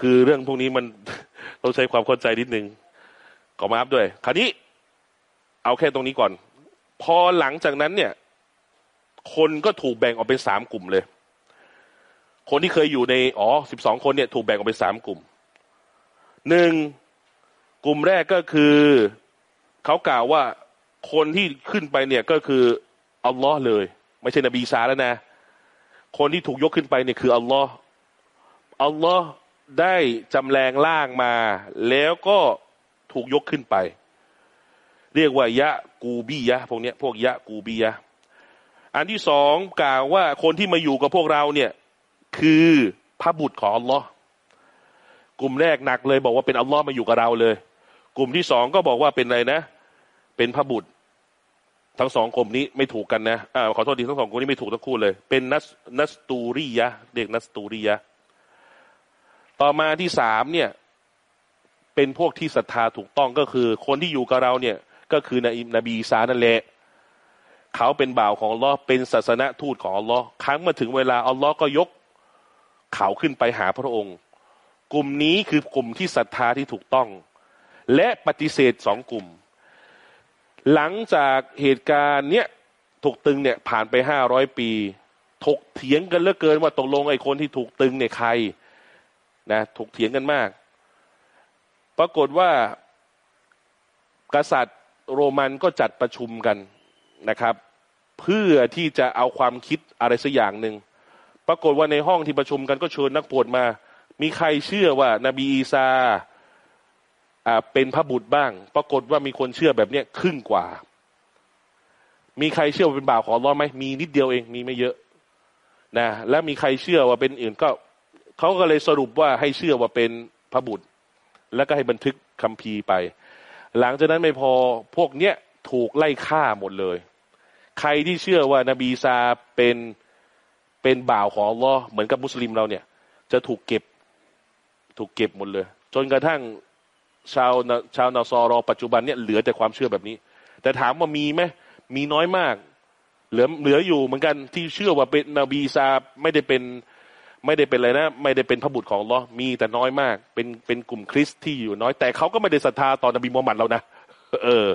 คือเรื่องพวกนี้มันต้องใช้ความเข้าใจนิดนึงขอมาอัพด้วย คราวนี้ เอาแค่ตรงนี้ก่อน พอหลังจากนั้นเนี่ย คนก็ถูกแบ่งออกเป็นสามกลุ่มเลย คนที่เคยอยู่ในอ๋อสิบสองคนเนี่ย ถูกแบ่งออกเป็นสามกลุ่มหนึ่งกลุ่มแรกก็คือเขากล่าวว่าคนที่ขึ้นไปเนี่ยก็คืออัลลอฮ์เลย ไม่ใช่นบีซาแล้วนะ คนที่ถูกยกขึ้นไปเนี่ยคืออัลลอฮ์อัลลอฮ์ได้จำแรงล่างมา แล้วก็ถูกยกขึ้นไป เรียกว่ายะกูบียะพวกเนี้ยพวกยะกูบียะ อันที่สองกล่าวว่าคนที่มาอยู่กับพวกเราเนี่ย คือพระบุตรของอัลลอฮ์กลุ่มแรกหนักเลย บอกว่าเป็นอัลลอฮ์มาอยู่กับเราเลย กลุ่มที่สองก็บอกว่าเป็นอะไรนะ เป็นพระบุตร ทั้งสองกลุ่มนี้ไม่ถูกกันนะอ่าขอโทษทีทั้งสองกลุ่มนี้ไม่ถูกทั้งคู่เลย เป็นนัสนัสตูริยะเด็กนัสตูริยะต่อมาที่สามเนี่ย เป็นพวกที่ศรัทธาถูกต้องก็คือ คนที่อยู่กับเราเนี่ย ก็คือนนบีซานั่นแหละ เขาเป็นบ่าวของอัลลอฮ์เป็นศาสนทูตของอัลลอฮ์ครั้งมาถึงเวลาอัลลอฮ์ก็ยกเขาขึ้นไปหาพระองค์ กลุ่มนี้คือกลุ่มที่ศรัทธาที่ถูกต้อง และปฏิเสธสองกลุ่ม หลังจากเหตุการณ์เนี้ยถูกตึงเนี่ยผ่านไปห้าร้อยปี ถกเถียงกันเหลือเกินว่าตกลงไอ้คนที่ถูกตึงเนี่ยใครนะถกเถียงกันมาก ปรากฏว่ากษัตริย์โรมันก็จัดประชุมกัน นะครับ เพื่อที่จะเอาความคิดอะไรสักอย่างหนึ่งปรากฏว่าในห้องที่ประชุมกันก็เชิญนักปวดมา มีใครเชื่อว่านบีอีซาอ่าเป็นพระบุตรบ้าง ปรากฏว่ามีคนเชื่อแบบเนี้ยครึ่งกว่า มีใครเชื่อว่าเป็นบ่าวของร้อนไหมมีนิดเดียวเองมีไม่เยอะนะแล้วมีใครเชื่อว่าเป็นอื่นก็เขาก็เลยสรุปว่าให้เชื่อว่าเป็นพระบุตร แล้วก็ให้บันทึกคัมภีร์ไป หลังจากนั้นไม่พอพวกเนี้ยถูกไล่ฆ่าหมดเลย ใครที่เชื่อว่านบีซาเป็นเป็นบ่าวของอัลลอฮ์เหมือนกับมุสลิมเราเนี่ย จะถูกเก็บถูกเก็บหมดเลย จนกระทั่งชาวชาวนาซอรอปัจจุบันเนี่ยเหลือแต่ความเชื่อแบบนี้ แต่ถามว่ามีไหมมีน้อยมาก เหลือเหลืออยู่เหมือนกันที่เชื่อว่าเป็นนบีซาไม่ได้เป็นไม่ได้เป็นอะไรนะ ไม่ได้เป็นพระบุตรของลอมีแต่น้อยมาก เป็นเป็นกลุ่มคริสต์ที่อยู่น้อย แต่เขาก็ไม่ได้ศรัทธาต่อนบีมูฮัมหมัดเรานะเออ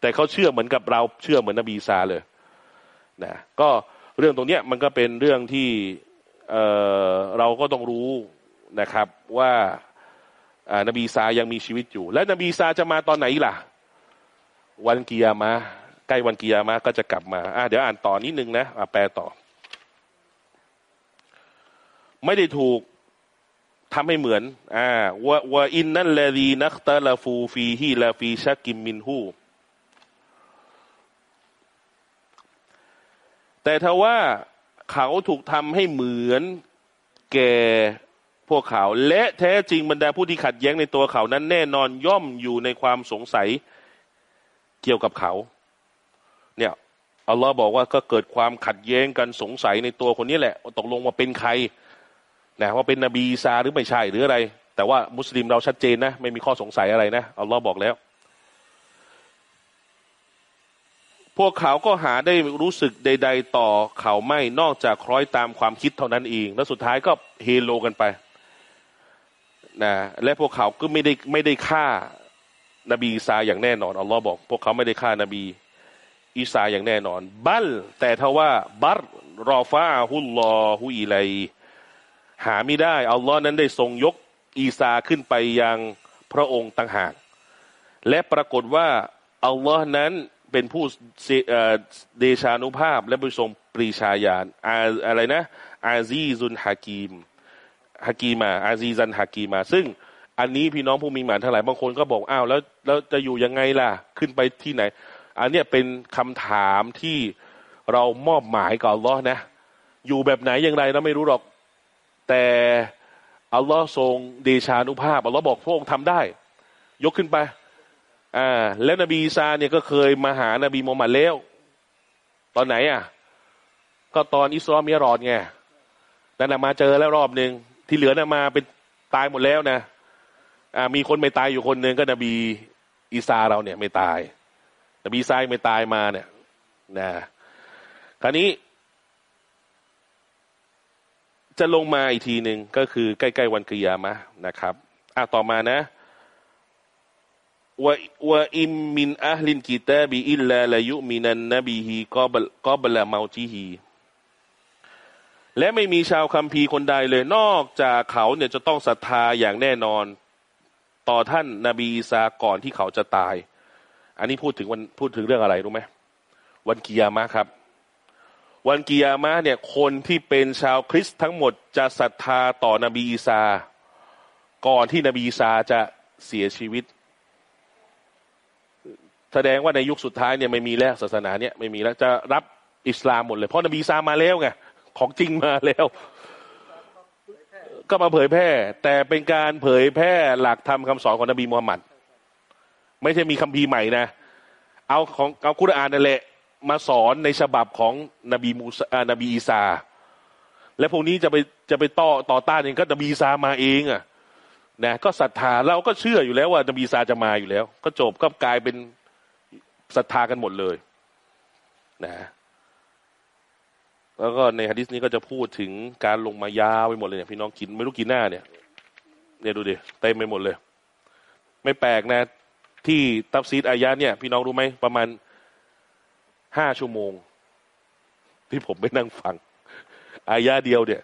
แต่เขาเชื่อเหมือนกับเราเชื่อเหมือนนบีซาเลยนะก็เรื่องตรงเนี้ยมันก็เป็นเรื่องที่เเราก็ต้องรู้นะครับว่านบีซายังมีชีวิตอยู่ และนบีซาจะมาตอนไหนล่ะ วันกียามาใกล้วันกียามาก็จะกลับมาอะเดี๋ยวอ่านต่อนิดนึงนะอะแปลต่อ ไม่ได้ถูกทำให้เหมือนอ่าวะอินนั่นแลดีนักตะลาฟูฟีฮีลาฟีชักิมมินฮู แต่ถ้าว่าเขาถูกทำให้เหมือนแก่พวกเขา และแท้จริงบรรดาผู้ที่ขัดแย้งในตัวเขานั้นแน่นอนย่อมอยู่ในความสงสัยเกี่ยวกับเขา เนี่ยอัลลอฮ์บอกว่าก็เกิดความขัดแย้งกันสงสัยในตัวคนนี้แหละตกลงว่าเป็นใครนะว่าเป็นนบีซาหรือไม่ใช่หรืออะไร แต่ว่ามุสลิมเราชัดเจนนะ ไม่มีข้อสงสัยอะไรนะอัลลอฮ์บอกแล้ว พ วกเขาก็หาได้รู้สึกใด ๆ ต่อเขาไม่นอกจากคล้อยตามความคิดเท่านั้นเอง แล้วสุดท้ายก็เฮโลกันไปนะและพวกเขาก็ไม่ได้ไม่ได้ฆ่านบีซาอย่างแน่นอนอัลลอฮ์บอก พวกเขาไม่ได้ฆ่านบีอีสาอย่างแน่นอน บัลแต่ทว่าบัรรอฟาฮุลลอฮุอิไลหาไม่ได้อัลลอฮ์นั้นได้ทรงยกอีสาขึ้นไปยังพระองค์ต่างหากและปรากฏว่าอัลลอฮ์นั้น เป็นผู้เดชานุภาพ และผู้ทรงปรีชาญาณอะไรนะ อาซีซุนฮากีมฮากีมา อาซีซันฮากีมา ซึ่งอันนี้พี่น้องผู้มีหมานทั้งหลายบางคนก็บอกอ้าวแล้วแล้วจะอยู่ยังไงล่ะ ขึ้นไปที่ไหน อันเนี้ยเป็นคำถามที่เรามอบหมายกับอัลลอฮ์นะ อยู่แบบไหนอย่างไรเราไม่รู้หรอก แต่อัลลอฮ์ทรงเดชานุภาพอัลลอฮ์บอกพระองค์ทำได้ ยกขึ้นไป อ่าแล้วนบีซาเนี่ยก็เคยมาหานบีมูฮัมมัดแล้ว ตอนไหนอะ ก็ตอนอิสลามมีรอดไงนั่นแหะมาเจอแล้วรอบหนึ่งที่เหลือน่ะมาเป็นตายหมดแล้วนะอ่ามีคนไม่ตายอยู่คนหนึ่งก็นบีอีสาเราเนี่ย ไม่ตาย นบีซายไม่ตายมาเนี่ยนะคราวนี้ จะลงมาอีกทีหนึ่งก็คือใกล้ ๆ วันกิยามะนะครับอะต่อมานะ วะวะอิมมินอัลลินกิตาบีอิลลาลายุมินันนบีฮีกอบลกอบลาเมาจีฮีและไม่มีชาวคัมภีร์คนใดเลยนอกจากเขาเนี่ยจะต้องศรัทธาอย่างแน่นอน ต่อท่านนาบีอีสาก่อนที่เขาจะตาย อันนี้พูดถึงวันพูดถึงเรื่องอะไรรู้ไหมวันกิยามะครับ วันกิยามะเนี่ยคนที่เป็นชาวคริสต์ทั้งหมดจะศรัทธาต่อนบีอีสาก่อนที่นบีอีสาจะเสียชีวิต แสดงว่าในยุคสุดท้ายเนี่ยไม่มีแล้วศาสนาเนี่ยไม่มีแล้วจะรับอิสลามหมดเลย เพราะนบีอีสามาแล้วไงของจริงมาแล้ว ก็มาเผยแพร่ แต่เป็นการเผยแพร่หลักธรรมคาสอนของนบีมูฮัมมัดไม่ใช่มีคัมภีร์ใหม่นะ เอาของเอาคุรานนั่นแหละมาสอนในฉบับของนบีมูซานบีอีสาและพวกนี้จะไปจะไปต่อต่อต้านเองก็นบีอีสามาเองอะนะก็ศรัทธาเราก็เชื่ออยู่แล้วว่านบีอีสาจะมาอยู่แล้ว ก็จบก็กลายเป็น ศรัทธากันหมดเลยนะแล้วก็ในฮะดิษนี้ก็จะพูดถึงการลงมายาวไปหมดเลยเนี่ยพี่น้องกินไม่รู้กี่หน้าเนี่ยเนี่ยดูดิเต็มไปหมดเลย ไม่แปลกนะ ที่ตับซีดอายะเนี่ย พี่น้องรู้ไหมประมาณห้าชั่วโมง ที่ผมไปนั่งฟังอายาเดียวเนี่ย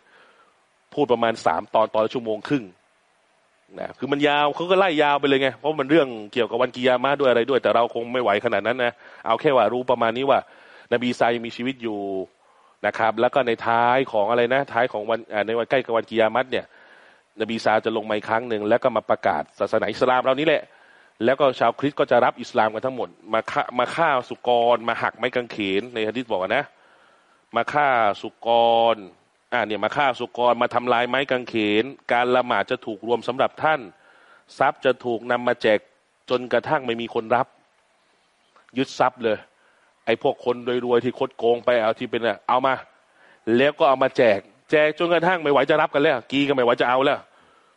พูดประมาณสามตอนตอนชั่วโมงครึ่ง นะคือมันยาวเขาก็ไล่ยาวไปเลยไงเพราะมันเรื่องเกี่ยวกับวันกิยามาด้วยอะไรด้วย แต่เราคงไม่ไหวขนาดนั้นนะเอาแค่ว่ารู้ประมาณนี้ว่า นบีไซมีชีวิตอยู่นะครับ แล้วก็ในท้ายของอะไรนะ ท้ายของวันในวันใกล้กับวันกิยามัตเนี่ย นบีซาจะลงมาอีกครั้งหนึ่งแล้วก็มาประกาศศาสนาอิสลามเรานี้แหละ แล้วก็ชาวคริสต์ก็จะรับอิสลามกันทั้งหมด มาฆ่ามาฆ่าสุกร มาหักไม้กางเขนในฮะดิษบอกนะ มาฆ่าสุกร อ่าเนี่ยมาฆ่าสุกรมาทำลายไม้กางเขน การละหมาดจะถูกรวมสำหรับท่าน ทรัพย์จะถูกนำมาแจกจนกระทั่งไม่มีคนรับ ยึดทรัพย์เลย ไอ้พวกคนรวยๆที่คดโกงไปเอาที่เป็นอะเอามา แล้วก็เอามาแจก แจกจนกระทั่งไม่ไหวจะรับกันแล้ว กีก็ไม่ไหวจะเอาแล้ว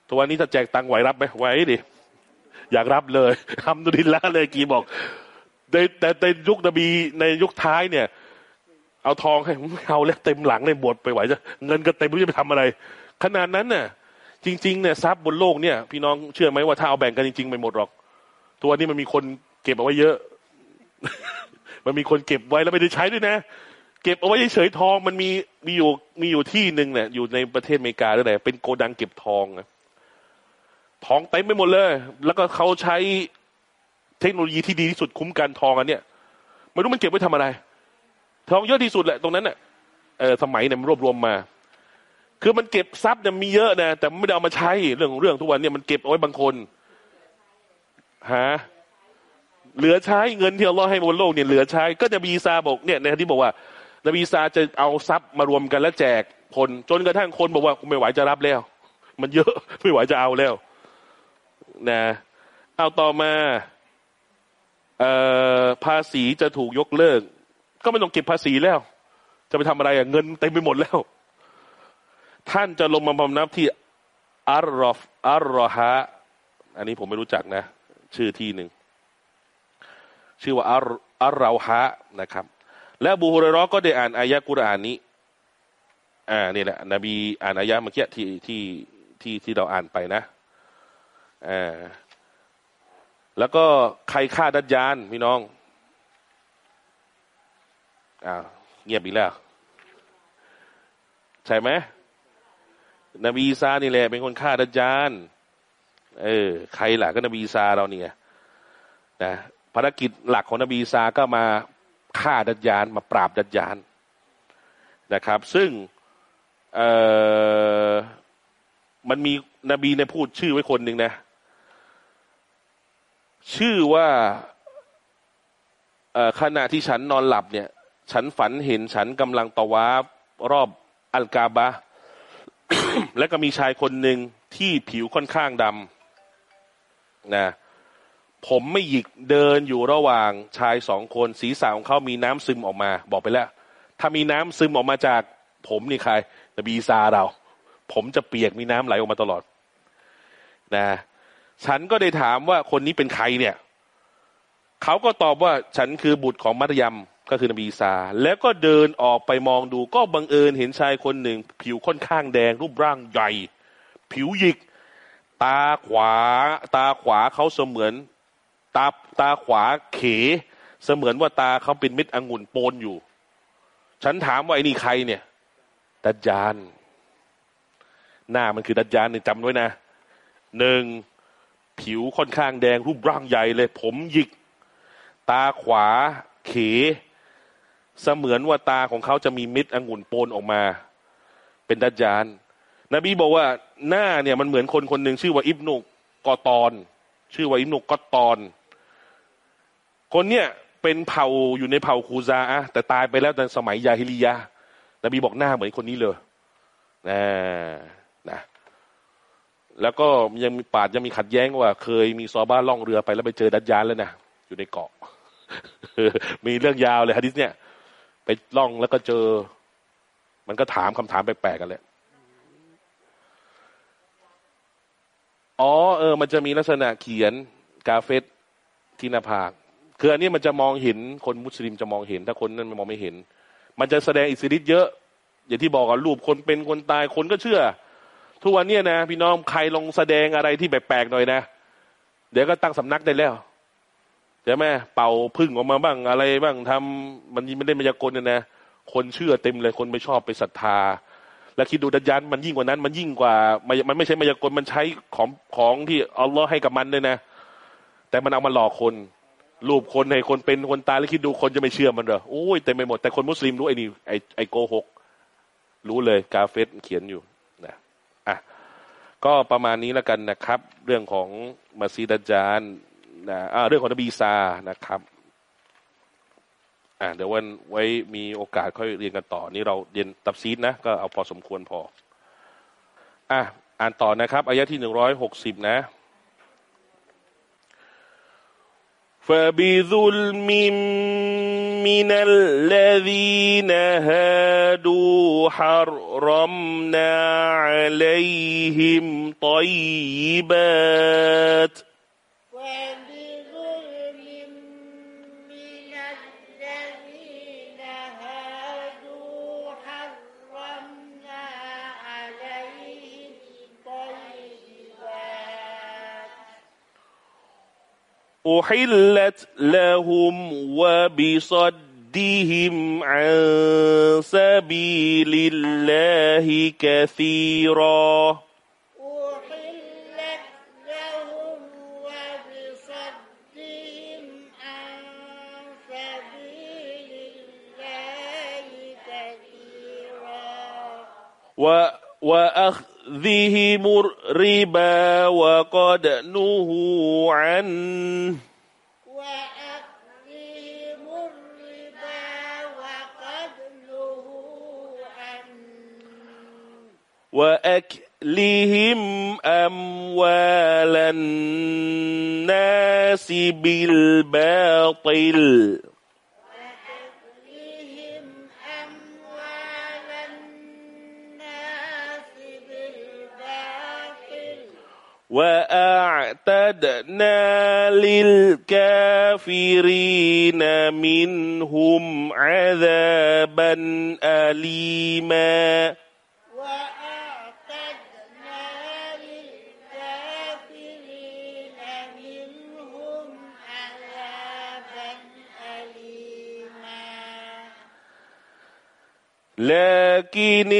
ตัววันนี้ถ้าแจกตังไหวรับไหมไหวดิอยากรับเลยทำดุลินละเลยกีบอกแต่แต่ในยุคนบีในยุคท้ายเนี่ย เอาทองให้เอาแล้วเต็มหลังในบทไปไหวจะเงินก็เต็มไม่รู้จะไปทำอะไร ขนาดนั้นน่ะ จริงๆเนี่ยทรัพย์บนโลกเนี่ย พี่น้องเชื่อไหมว่าถ้าเอาแบ่งกันจริงๆไม่หมดหรอก ตัวนี้มันมีคนเก็บเอาไว้เยอะ มันมีคนเก็บไว้แล้วไม่ได้ใช้ด้วยนะ เก็บเอาไว้เฉยทอง มันมีมีอยู่มีอยู่ที่หนึ่งเนี่ยอยู่ในประเทศอเมริกาด้วยแหละเป็นโกดังเก็บทองนะทองเต็มไปหมดเลย แล้วก็เขาใช้เทคโนโลยีที่ดีที่สุดคุ้มกันทองอันเนี้ยไม่รู้มันเก็บไว้ทำอะไร ทองเยอะที่สุดแหละตรงนั้นเน่ะเออสมัยเนี่ยมันรวบรวมมา คือมันเก็บทรัพย์เนี่ยมีเยอะนะแต่ไม่ได้เอามาใช้เรื่องของเรื่องทุกวันเนี่ยมันเก็บเอาไว้บางคนฮะเหลือใช้เงินที่เราให้บนโลกเนี่ยเหลือใช้ ก็จะบีซาบอกเนี่ยในที่บอกว่านบีซาจะเอาทรัพย์มารวมกันแล้วแจกคนจนกระทั่งคนบอกว่าไม่ไหวจะรับแล้ว มันเยอะไม่ไหวจะเอาแล้วนะเอาต่อมาภาษีจะถูกยกเลิก ก็ไม่ต้องเก็บภาษีแล้ว จะไปทำอะไรอะเงินเต็มไปหมดแล้ว ท่านจะลงมาบำนับที่อารรอฟอารรอฮะอันนี้ผมไม่รู้จักนะ ชื่อที่หนึ่งชื่อว่าอารอารราฮะนะครับ และบูฮุเรรอก็ได้อ่านอายะกุรอานนี้ อ่านี่แหละ นบีอ่านอายะเมื่อกี้ที่ที่ที่ที่เราอ่านไปนะอ่าแล้วก็ใครฆ่าดัจยานพี่น้อง อ้าวเงียบอีกแล้ว ใช่ไหมนบีซานี่แหละเป็นคนฆ่าดัจจานเออ ใครล่ะก็นบีซาเราเนี่ยนะภารกิจหลักของนบีซาก็มาฆ่าดัจจานมาปราบดัจจานนะครับ ซึ่งเออมันมีนบีในพูดชื่อไว้คนหนึ่งนะ ชื่อว่าขณะที่ฉันนอนหลับเนี่ย ฉันฝันเห็นฉันกำลังตะวาบรอบอัลกาบะ และก็มีชายคนหนึ่งที่ผิวค่อนข้างดำนะผมไม่หยิกเดินอยู่ระหว่างชายสองคนศีรษะของเขามีน้ำซึมออกมา บอกไปแล้ว ถ้ามีน้ำซึมออกมาจาก ผมนี่ใครนบีซาเรา ผมจะเปียกมีน้ำไหลออกมาตลอดนะฉันก็ได้ถามว่าคนนี้เป็นใครเนี่ย เขาก็ตอบว่าฉันคือบุตรของมัตยม ก็คือนบีซาแล้วก็เดินออกไปมองดูก็บังเอิญเห็นชายคนหนึ่ง ผิวค่อนข้างแดงรูปร่างใหญ่ ผิวหยิก ตาขวา ตาขวาเขาเสมือน ตาตาขวาเข เสมือนว่าตาเขาเป็นเม็ดองุ่นโปนอยู่ ฉันถามว่าไอ้นี่ใครเนี่ยดัจจานหน้ามันคือดัจจานเนี่ยจำไว้นะหนึ่งผิวค่อนข้างแดงรูปร่างใหญ่เลย ผมหยิก ตาขวาเข เสมือนว่าตาของเขาจะมีมิดองุ่นโปนออกมา เป็นดัจจาน นบีบอกว่าหน้าเนี่ยมันเหมือนคนคนหนึ่งชื่อว่าอิบนุกกอตอน ชื่อว่าอิบนุกกอตอน คนเนี่ยเป็นเผ่าอยู่ในเผ่าคูซาอะแต่ตายไปแล้วในสมัยยาฮิลียะนบีบอกหน้าเหมือนคนนี้เลยนะนะแล้วก็ยังมีปาดยังมีขัดแย้งว่า เคยมีซอบ้าล่องเรือไปแล้วไปเจอดัจจานแล้วนะอยู่ในเกาะมีเรื่องยาวเลยฮะดิษเนี่ย ไปล่องแล้วก็เจอ มันก็ถามคำถามแปลกๆกันเลยอ๋อเออ มันจะมีลักษณะเขียนกาเฟตที่หน้าผากคืออันนี้มันจะมองเห็นคนมุสลิมจะมองเห็น ถ้าคนนั้นมองไม่เห็น มันจะแสดงอิสริตเยอะ อย่างที่บอกกันรูปคนเป็นคนตายคนก็เชื่อ ทุกวันนี้นะพี่น้องใครลองแสดงอะไรที่แปลกๆหน่อยนะ เดี๋ยวก็ตั้งสำนักได้แล้ว ใช่ไหมเป่าพึ่งออกมาบ้างอะไรบ้างทำมันไม่ได้มายากลเนี่ยนะคนเชื่อเต็มเลยคนไม่ชอบไปศรัทธา แล้วคิดดูดัญญานมันยิ่งกว่านั้น มันยิ่งกว่ามันไม่ใช่มายากลมันใช้ของของที่อัลลอฮ์ให้กับมันเลยนะ แต่มันเอามาหลอกคนรูปคนให้คนเป็นคนตายแล้วคิดดูคนจะไม่เชื่อมันเหรอโอ้ยเต็มไปหมดแต่คนมุสลิมรู้ไอ้นี่ไอ้ไอ้โกหกรู้เลยกาเฟสเขียนอยู่นะอะก็ประมาณนี้แล้วกันนะครับ เรื่องของมัสยิดจาน นะเรื่องของนบีซานะครับอ่าเดี๋ยววันไว้มีโอกาสค่อยเรียนกันต่อ นี่เราเรียนตับซีดนะ ก็เอาพอสมควรพออ่ะอ่านต่อนะครับอายะที่หนึ่งร้อยหกสิบนะ فبظلم من الذين هادوا حرمنا عليهم طيبات أحلت لهم وبصدهم عن سبيل الله كثيرا. أحلت لهم وبصدهم عن سبيل الله كثيرا. وأخ يؤذهم الربا وقد نهوا عنه. وأكلهم أموال الناس بالباطل. وأعتدنا للكافرين منهم عذابا أليما لكن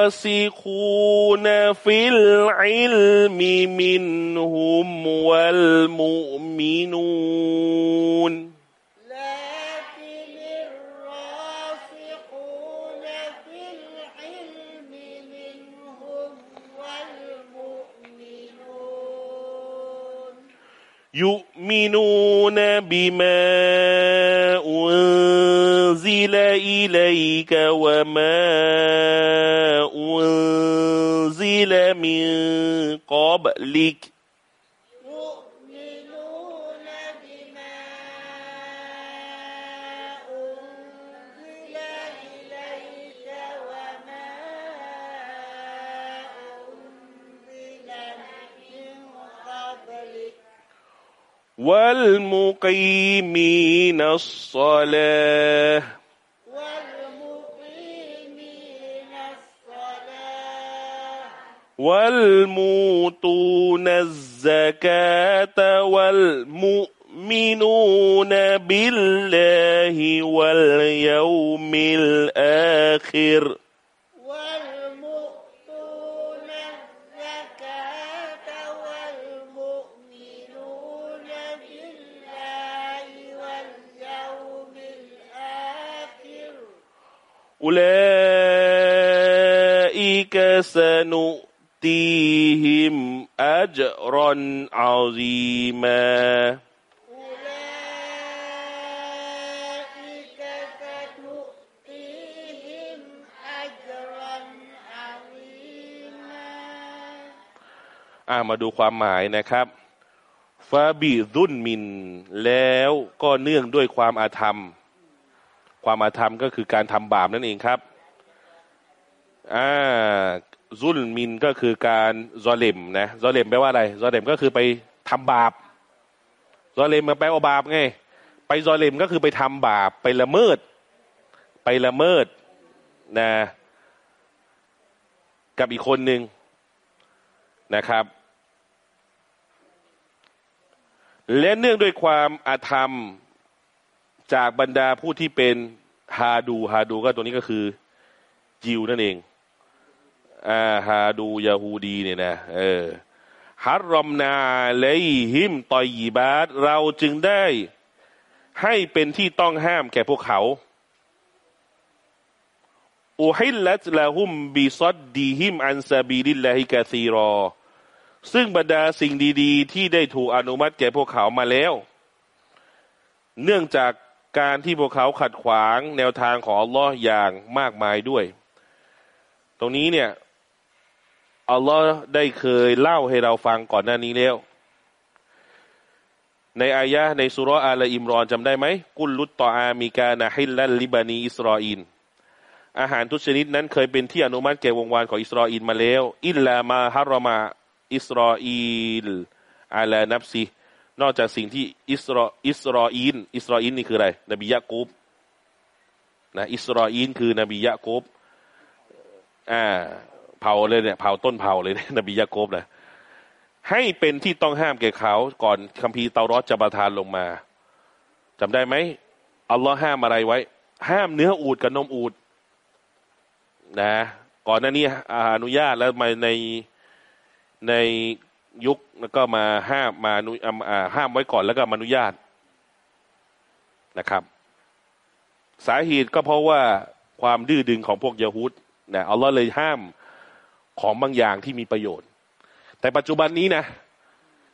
الراسخون في العلم منهم والمؤمنون. لكن الراسخون في العلم منهم والمؤمنون. يؤمنون بما أنزل إليك وما أنزل من قبلك. يؤمنون بما أنزل إليك وما أنزل من قبلك. والمقيمين الصلاة. والموتون الزكاة والمؤمنون بالله واليوم الآخر. والمؤتون الزكاة والمؤمنون بالله واليوم الآخر أولئك سنؤتيهم أجرا عظيما أولئك سنؤتيهم أجرا عظيما อ่ามาดูความหมายนะครับฟาบิดุนมิน แล้วก็เนื่องด้วยความอาธรรม ความอาธรรมก็คือการทำบาปนั่นเองครับอ่า ซุลมินก็คือการซอเลมนะซอเลมแปลว่าอะไรซอเลมก็คือไปทำบาปซอเลมมาแปลว่าบาปไงไปซอเลมก็คือไปทำบาปไปละเมิด ไปละเมิดนะกับอีกคนหนึ่งนะครับ และเนื่องด้วยความอาธรรมจากบรรดาผู้ที่เป็นฮาดูฮาดูก็ตัวนี้ก็คือยิวนั่นเอง อาฮาดูยาฮูดีเนี่ยนะเออฮัรรอมนาเลหิมตอยีบาตเราจึงได้ให้เป็นที่ต้องห้ามแก่พวกเขาอุฮิลลัตละหุมบิซอดดีหิมอันซาบีลิลลาฮิกาซีรอ ซึ่งบรรดาสิ่งดีๆ ที่ได้ถูกอนุมัติแก่พวกเขามาแล้ว เนื่องจากการที่พวกเขาขัดขวางแนวทางของอัลลอฮ์อย่างมากมายด้วย ตรงนี้เนี่ย อัลลอฮ์ได้เคยเล่าให้เราฟังก่อนหน้านี้แล้ว ในอายะห์ในสุรอาลอิมรอนจำได้ไหม กุลลุตตออามีกานะฮิลลัลิบานีอิสราอินอาหารทุกชนิดนั้นเคยเป็นที่อนุมัติแก่วงวานของอิสราอินมาแล้ว อิลลามาฮารมาอิสราอิลอาลานับซีนอกจากสิ่งที่อิสราอิสราอินอิสราอินนี่คืออะไร นบียะกูบนะอิสราอินคือนบียะกูบอ่า เผาเลยเนี่ยเผาต้นเผาเลยเนี่ยนบียะกูบนะให้เป็นที่ต้องห้ามแก่เขา ก่อนคัมภีร์เตารอดจะประทานลงมาจำได้ไหมอัลลอฮ์ห้ามอะไรไว้ ห้ามเนื้ออูดกับนมอูดนะ ก่อนหน้านี้อนุญาตแล้วมาในในยุคแล้วก็มาห้ามมาอนุห้ามไว้ก่อนแล้วก็มาอนุญาตนะครับ สาเหตุก็เพราะว่าความดื้อดึงของพวกยะฮูดนะอัลลอฮ์เลยห้าม ของบางอย่างที่มีประโยชน์ แต่ปัจจุบันนี้นะ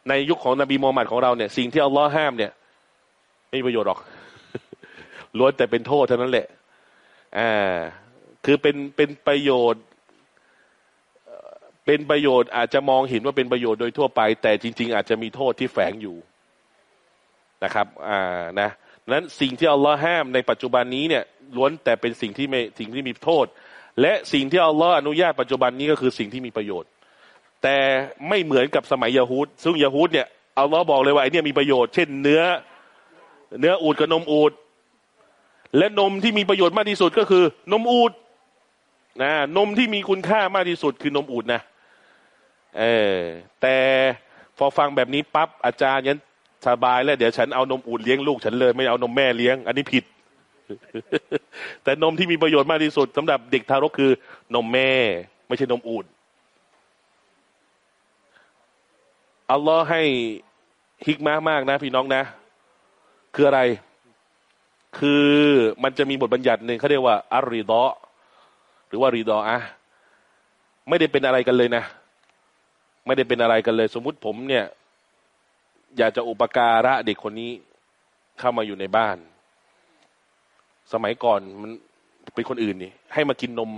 ในยุคของนบีมูฮัมมัดของเราเนี่ย สิ่งที่อัลลอฮ์ห้ามเนี่ย ไม่มีประโยชน์หรอกล้วนแต่เป็นโทษเท่านั้นแหละอ่าคือเป็นเป็นประโยชน์เอ่อเป็นประโยชน์อาจจะมองเห็นว่าเป็นประโยชน์โดยทั่วไป แต่จริง ๆ อาจจะมีโทษที่แฝงอยู่นะครับอ่านะนั้นสิ่งที่อัลลอฮ์ห้ามในปัจจุบันนี้เนี่ยล้วนแต่เป็นสิ่งที่ไม่สิ่งที่มีโทษ และสิ่งที่อัลลอฮ์อนุญาตปัจจุบันนี้ก็คือสิ่งที่มีประโยชน์ แต่ไม่เหมือนกับสมัยยาฮูดซึ่งยาฮูดเนี่ยอัลลอฮ์บอกเลยว่าไอเนี่ยมีประโยชน์เช่นเนื้อ เนื้ออูดกับนมอูดและนมที่มีประโยชน์มากที่สุดก็คือ นมอูดนะนมที่มีคุณค่ามากที่สุดคือนมอูดนะเออแต่พอฟังแบบนี้ปั๊บอาจารย์ยันสบายแล้วเดี๋ยวฉันเอานมอูดเลี้ยงลูกฉันเลย ไม่เอานมแม่เลี้ยง อันนี้ผิด แต่นมที่มีประโยชน์มากที่สุดสำหรับเด็กทารกคือนมแม่ ไม่ใช่นมอูดอัลลอฮ์ให้ฮิกมามากนะ พี่น้องนะ คืออะไร คือมันจะมีบทบัญญัติหนึ่งเขาเรียกว่าอาริดอหรือว่ารีดออะไม่ได้เป็นอะไรกันเลยนะ ไม่ได้เป็นอะไรกันเลย สมมุติผมเนี่ย อยากจะอุปการะเด็กคนนี้เข้ามาอยู่ในบ้าน สมัยก่อนมันเป็นคนอื่นนี่ ให้มากินนม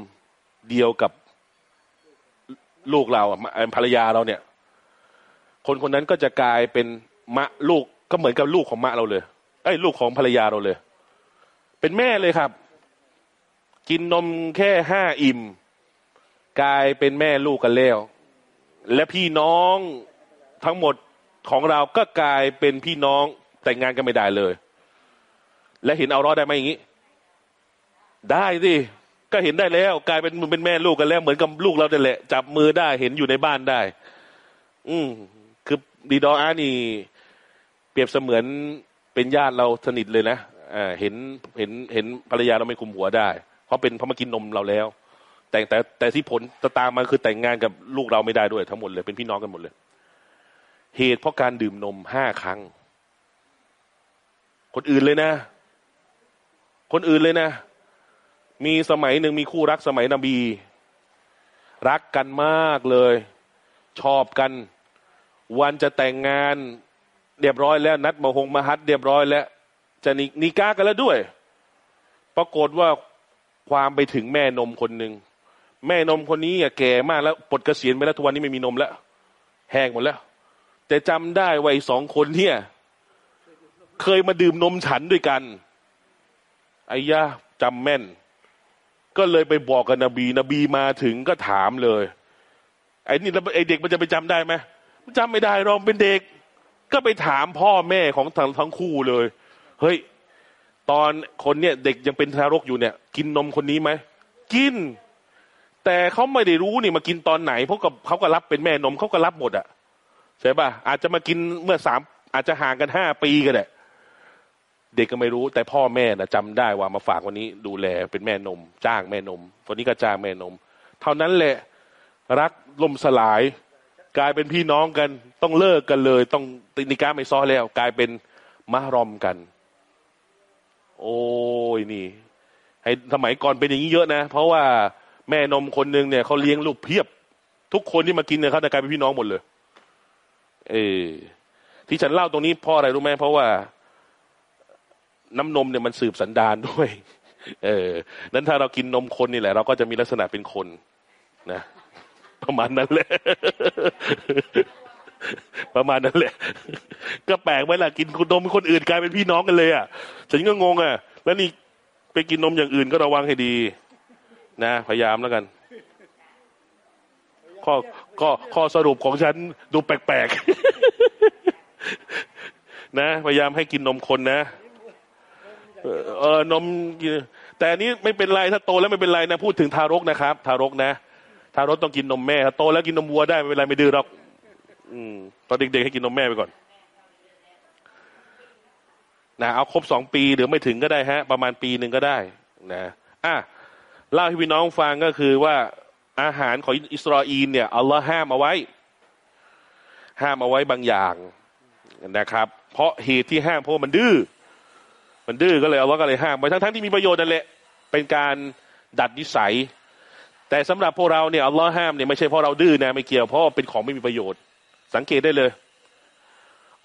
เดียวกับลูกเราอะภรรยาเราเนี่ย คนคนนั้นก็จะกลายเป็นมะลูกก็เหมือนกับลูกของมะเราเลยไอ้ลูกของภรรยาเราเลย เป็นแม่เลยครับ กินนมแค่ห้าอิ่ม กลายเป็นแม่ลูกกันแล้ว และพี่น้องทั้งหมดของเราก็กลายเป็นพี่น้องแต่งงานกันไม่ได้เลย และเห็นเอารอดได้ไหมอย่างนี้ ได้สิก็เห็นได้แล้ว กลายเป็นเป็นแม่ลูกกันแล้ว เหมือนกับลูกเราเด็แหละ จับมือได้เห็นอยู่ในบ้านได้ อืมคือดีดออานี่ เปรียบเสมือนเป็นญาติเราสนิทเลยนะอ่าเห็นเห็นเห็นภรรยาเราไม่คุมหัวได้ เพราะเป็นเพราะมากินนมเราแล้ว แต่แต่แต่ที่ผลตามมาคือแต่งงานกับลูกเราไม่ได้ด้วย ทั้งหมดเลยเป็นพี่น้องกันหมดเลย เหตุเพราะการดื่มนมห้าครั้ง คนอื่นเลยนะ คนอื่นเลยนะ มีสมัยหนึ่งมีคู่รักสมัยนบี รักกันมากเลย ชอบกัน วันจะแต่งงาน เรียบร้อยแล้ว นัดมาหงมาฮัดเรียบร้อยแล้ว จะนินิก้ากันแล้วด้วย ปรากฏว่าความไปถึงแม่นมคนหนึ่งแม่นมคนนี้อะแก่มากแล้วปลดเกษียณไปแล้วทุกวันนี้ไม่มีนมแล้วแห้งหมดแล้ว แต่จำได้ว่าไอ้สองคนเนี่ย เคยมาดื่มนมฉันด้วยกันไอ้ยาจำแม่น ก็เลยไปบอกกับนบี นบีมาถึงก็ถามเลยไอ้นี่ไอ้เด็กมันจะไปจำได้ไหมมันจำไม่ได้รอกเป็นเด็ก ก็ไปถามพ่อแม่ของทั้งทั้งคู่เลย เฮ้ย ตอนคนเนี่ยเด็กยังเป็นทารกอยู่เนี่ย กินนมคนนี้ไหมกิน แต่เขาไม่ได้รู้นี่มากินตอนไหนเพราะกับเขาก็รับเป็นแม่นมเขาก็รับหมดอะใช่ป่ะอาจจะมากินเมื่อสามอาจจะห่างกันห้าปีก็ได้ เด็กก็ไม่รู้แต่พ่อแม่นะจำได้ว่ามาฝากวันนี้ดูแลเป็นแม่นม จ้างแม่นมคนนี้ก็จ้างแม่นม เท่านั้นแหละรักล่มสลาย กลายเป็นพี่น้องกันต้องเลิกกันเลย ต้องตินิกาไม่ซ้อแล้ว กลายเป็นมารอมกัน โอ้ยนี่ ให้สมัยก่อนเป็นอย่างนี้เยอะนะ เพราะว่าแม่นมคนหนึ่งเนี่ยเขาเลี้ยงลูกเพียบ ทุกคนที่มากินเนี่ยเขาจะกลายเป็นพี่น้องหมดเลย เออที่ฉันเล่าตรงนี้เพราะอะไรรู้ไหมเพราะว่า น้ำนมเนี่ยมันสืบสันดานด้วย เออนั้นถ้าเรากินนมคนนี่แหละ เราก็จะมีลักษณะเป็นคนนะประมาณนั้นแหละ ประมาณนั้นแหละ ก็แปลกไหมล่ะกินนมคนอื่นกลายเป็นพี่น้องกันเลยอะฉันก็งงอะ แล้วนี่ไปกินนมอย่างอื่นก็ระวังให้ดี นะพยายามแล้วกัน ข้อข้อข้อสรุปของฉันดูแปลกๆนะพยายามให้กินนมคนนะ เออเออนมแต่อันนี้ไม่เป็นไรถ้าโตแล้วไม่เป็นไรนะพูดถึงทารกนะครับ ทารกนะ ทารกต้องกินนมแม่ถ้าโตแล้วกินนมวัวได้ไม่เป็นไรไม่ดื้อหรอกอืมตอนเด็กๆให้กินนมแม่ไปก่อนนะเอาครบสองปีหรือไม่ถึงก็ได้ฮะ ประมาณปีหนึ่งก็ได้นะอะเล่าให้พี่น้องฟังก็คือว่าอาหารของอิสราเอลเนี่ยอัลลอฮ์ห้ามเอาไว้ ห้ามเอาไว้บางอย่างนะครับ เพราะเหตุที่ห้ามเพราะมันดื้อ มันดื้อก็เลยอัลลอฮ์ก็เลยห้ามไว้ทั้งๆที่มีประโยชน์นั่นแหละเป็นการดัดนิสัย แต่สำหรับพวกเราเนี่ยอัลลอฮ์ห้ามเนี่ยไม่ใช่เพราะเราดื้อนะไม่เกี่ยวเพราะเป็นของไม่มีประโยชน์ สังเกตได้เลย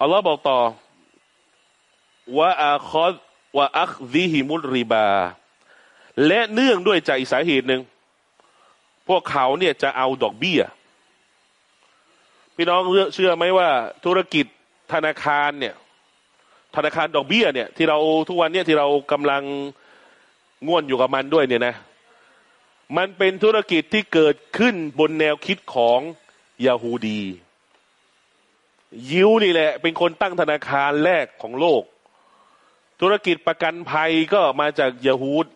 อัลลอฮ์บอกต่อว่าอาคอว่าอัคซิฮิมุลริบา และเนื่องด้วยจากอีกสาเหตุหนึ่งพวกเขาเนี่ยจะเอาดอกเบี้ย พี่น้องเชื่อไหมว่าธุรกิจธนาคารเนี่ย ธนาคารดอกเบี้ยเนี่ยที่เราทุกวันเนี่ยที่เรากำลังง่วนอยู่กับมันด้วยเนี่ยนะ มันเป็นธุรกิจที่เกิดขึ้นบนแนวคิดของยาฮูดี ยิวนี่แหละ เป็นคนตั้งธนาคารแรกของโลก ธุรกิจประกันภัยก็มาจากยาฮูด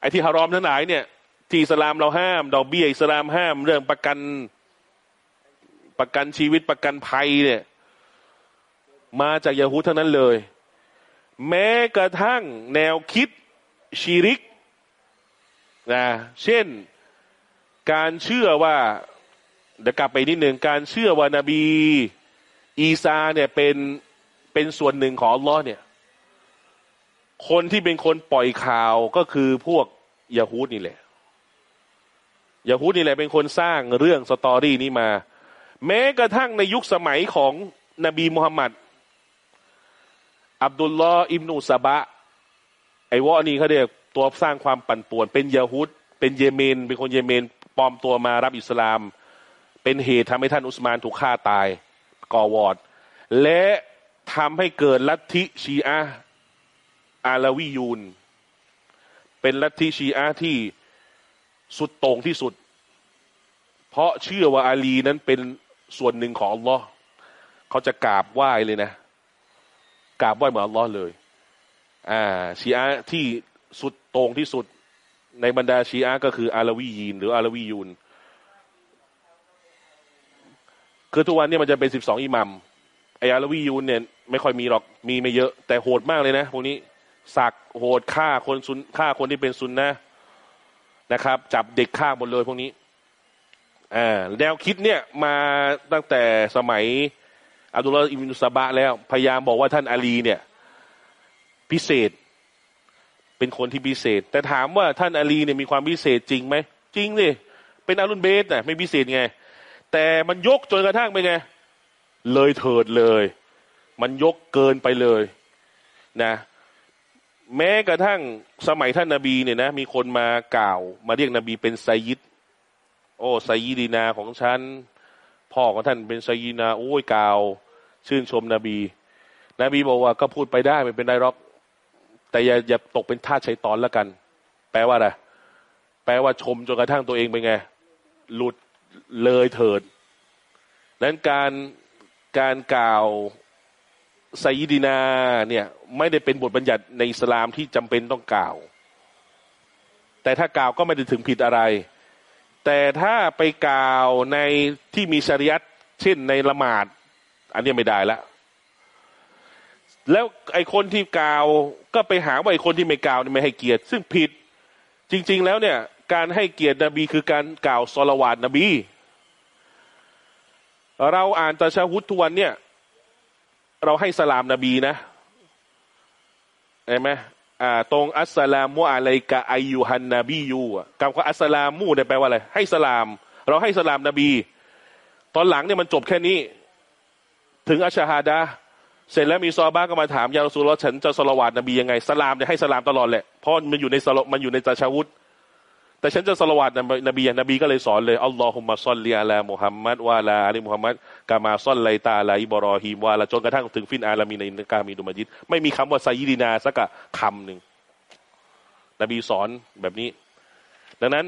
ไอ้ที่ฮารอมทั้งหลายเนี่ย ที่อิสลามเราห้าม ดอกเบี้ยอิสลามห้าม เรื่องประกันประกันชีวิตประกันภัยเนี่ย มาจากยาฮูทั้งนั้นเลย แม้กระทั่งแนวคิดชีริกนะเช่นการเชื่อว่าเดี๋ยวกลับไปนิดหนึ่งการเชื่อว่านบี อีซาเนี่ยเป็นเป็นส่วนหนึ่งของอัลลอฮ์เนี่ย คนที่เป็นคนปล่อยข่าวก็คือพวกยาฮูดนี่แหละยาฮูดนี่แหละเป็นคนสร้างเรื่องสตอรี่นี้มา แม้กระทั่งในยุคสมัยของนบีมุฮัมมัด อับดุลลอฮ์อิบนุสบะ ไอวะนี่เขาเรียกตัวสร้างความปั่นป่วน เป็นยาฮูดเป็นเยเมน เป็นคนเยเมนปลอมตัวมารับอิสลาม เป็นเหตุทำให้ท่านอุสมานถูกฆ่าตายก่อวอด และทำให้เกิดลัทธิชีอะอาลาวิยูน เป็นลัทธิชีอะที่สุดโต่งที่สุด เพราะเชื่อว่าอาลีนั้นเป็นส่วนหนึ่งของอัลลอฮ์เขาจะกราบไหว้เลยนะ กราบไหว้เหมือนอัลลอฮ์เลย อ่า ชีอะที่สุดต่งที่สุดในบรรดาชีอะก็คืออาลาวียีน หรืออาลาวียูน คือทุกวันนี้มันจะเป็นสิบสองอิหมัมไออาลาวียูนเนี่ยไม่ค่อยมีหรอกมีไม่เยอะ แต่โหดมากเลยนะพวกนี้สักโหดฆ่าคนซุนฆ่าคนที่เป็นซุนนะนะครับ จับเด็กฆ่าหมดเลยพวกนี้อ่าแนวคิดเนี่ยมาตั้งแต่สมัย อับดุลลาห์อิบนุสบะแล้ว พยายามบอกว่าท่านอาลีเนี่ย พิเศษ เป็นคนที่พิเศษ แต่ถามว่าท่านอาลีเนี่ยมีความพิเศษจริงไหมจริงเลยเป็นอารุนเบสน่ะไม่พิเศษไง แต่มันยกจนกระทั่งไปไง เลยเถิดเลย มันยกเกินไปเลยนะแม้กระทั่งสมัยท่านนาบีเนี่ยนะมีคนมากล่าว มาเรียกนบีเป็นไซยิดโอ้ไซยิดีนาของฉันพ่อของท่านเป็นไซยินาโอ้ยกล่าว ชื่นชมนบี นบีบอกว่าก็พูดไปได้ไม่เป็นไรหรอก แต่อย่าอย่าตกเป็นท่าใช้ตอนแล้วกัน แปลว่าอะไรแปลว่าชมจนกระทั่งตัวเองเป็นไง หลุดเลยเถิดนั้นการการกล่าวไซยิดีนาเนี่ย ไม่ได้เป็นบทบัญญัติในอิสลามที่จำเป็นต้องกล่าว แต่ถ้ากล่าวก็ไม่ได้ถึงผิดอะไร แต่ถ้าไปกล่าวในที่มีชริยัตเช่นในละหมาด อันนี้ไม่ได้แล้วแล้วไอ้คนที่กล่าวก็ไปหาว่าไอ้คนที่ไม่กล่าวนี่ไม่ให้เกียรติ ซึ่งผิด จริง ๆ แล้วเนี่ย การให้เกียรตินบีคือการกล่าวสลาวาดนบี เราอ่านตะชาฮุดทุกวันเนี่ย เราให้สลามนบีนะเห็นไหมอ่า ตรงอัสสลามุอะลัยกะอายุฮันนบียูคำว่าอัสสลามูเนี่ยแปลว่าอะไรให้สลาม เราให้สลามนบี ตอนหลังเนี่ยมันจบแค่นี้ ถึงอัชฮาดาเสร็จแล้วมีซอบ้าก็มาถามยาสุลฉันจะสลาวาดนบียังไงสลามเนี่ยให้สลามตลอดแหละเพราะมันอยู่ในสลมันอยู่ในตาชาวุธแต่ฉันจะสลาวาดนบีนบีก็เลยสอนเลยอัลลอฮุมะซอลลีอะลามุฮัมมัดวะลาอะลัยมุฮัมมัดกามาซอลไลตาลาอิบรอฮีมวะลาจนกระทั่งถึงฟินอาลามีในกามีดุมาจิดไม่มีคำว่าไซยิดีนาสักคำหนึ่งนบีสอนแบบนี้ ดังนั้น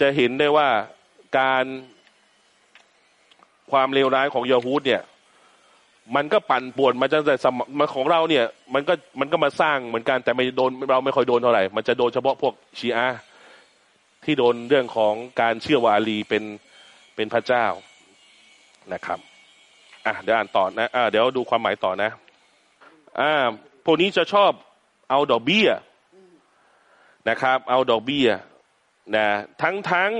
จะเห็นได้ว่าการความเลวร้ายของยาฮูดเนี่ย มันก็ปั่นป่วนมาตั้งแต่สมัยของเราเนี่ย มันก็มันก็มาสร้างเหมือนกันแต่ไม่โดนเราไม่ค่อยโดนเท่าไหร่ มันจะโดนเฉพาะพวกชีอะที่โดนเรื่องของการเชื่อว่าอาลีเป็นเป็นพระเจ้านะครับอะเดี๋ยวอ่านต่อนะอะเดี๋ยวดูความหมายต่อนะอ่าพวกนี้จะชอบเอาดอกเบี้ยนะครับ เอาดอกเบี้ยนะทั้งทั้ง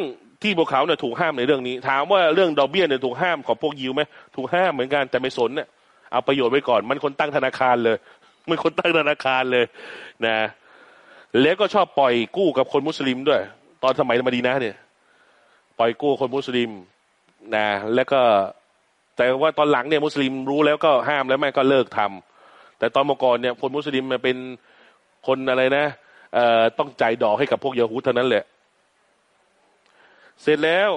ที่พวกเขาเนี่ยถูกห้ามในเรื่องนี้ ถามว่าเรื่องดอกเบี้ยเนี่ยถูกห้ามของพวกยิวไหมถูกห้ามเหมือนกันแต่ไม่สนเนี่ย เอาประโยชน์ไว้ก่อน มันคนตั้งธนาคารเลย มันคนตั้งธนาคารเลย นะ แล้วก็ชอบปล่อยกู้กับคนมุสลิมด้วย ตอนสมัยมาดีนะเนี่ย ปล่อยกู้คนมุสลิม นะ แล้วก็ แต่ว่าตอนหลังเนี่ยมุสลิมรู้แล้วก็ห้ามแล้วแม่ก็เลิกทำแต่ตอนเมื่อก่อนเนี่ย คนมุสลิมมันเป็นคนอะไรนะเอ่อต้องจ่ายดอกให้กับพวกยาฮูเท่านั้นแหละ เสร็จแล้ว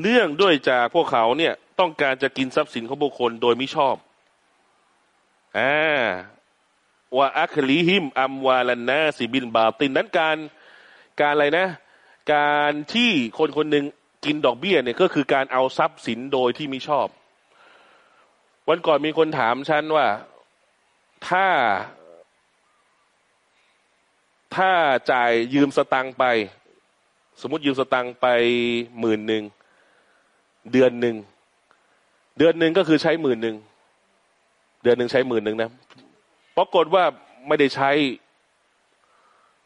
เนื่องด้วยจากพวกเขาเนี่ย ต้องการจะกินทรัพย์สินของบุคคลโดยไม่ชอบอ่าว่าอัคลีหิมอัมวาลันนาสิบินบาตินนั้นการการอะไรนะ การที่คนคนหนึ่งกินดอกเบี้ยเนี่ยก็คือการเอาทรัพย์สินโดยที่มิชอบ วันก่อนมีคนถามฉันว่า ถ้า ถ้าจ่ายยืมสตังไป สมมติยืมสตังไปหมื่นหนึ่งเดือนหนึ่ง เดือนหนึ่งก็คือใช้หมื่นหนึ่งเดือนหนึ่งใช้หมื่นหนึ่งนะปรากฏว่าไม่ได้ใช้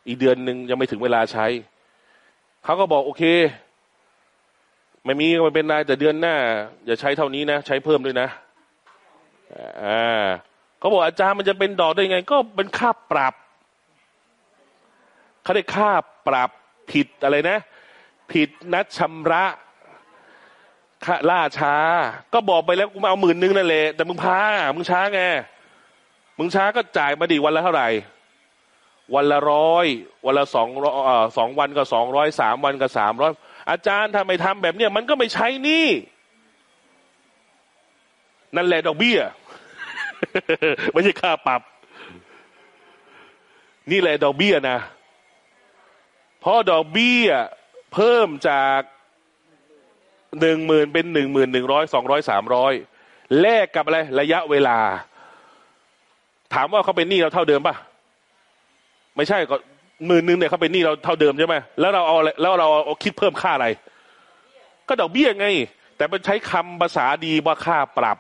อีกเดือนหนึ่งยังไม่ถึงเวลาใช้เขาก็บอกโอเค ไม่มีก็ไม่เป็นไรแต่เดือนหน้า อย่าใช้เท่านี้นะใช้เพิ่มด้วยนะอ่าเขาบอกอาจารย์มันจะเป็นดอกได้ไง ก็เป็นค่าปรับเขาได้ค่าปรับผิดอะไรนะ ผิดนัดชำระ ล่าช้า ก็บอกไปแล้วกูมาเอาหมื่นนึงนั่นแหละแต่มึงพามึงช้าไงมึงช้าก็จ่ายมาดิวันละเท่าไหร่ วันละร้อยวันละสองสองวันก็สองร้อยสามวันก็สามร้อยอาจารย์ทำไมทำแบบเนี้ยมันก็ไม่ใช้นี่ นั่นแหละดอกเบี้ยไม่ใช่ค่าปรับ นี่แหละดอกเบี้ยนะเพราะดอกเบี้ยเพิ่มจาก หนึ่งหมื่นเป็นหนึ่งหมื่นหนึ่งร้อยสองร้อยสามร้อยแลกกับอะไรระยะเวลา ถามว่าเขาเป็นหนี้เราเท่าเดิมปะไม่ใช่ก็หมื่นหนึ่งเนี่ยเขาเป็นหนี้เราเท่าเดิมใช่ไหมแล้วเราเอาแล้วเราเอาคิดเพิ่มค่าอะไร ก็ดอกเบี้ยไง แต่เป็นใช้คำภาษาดีว่าค่าปรับ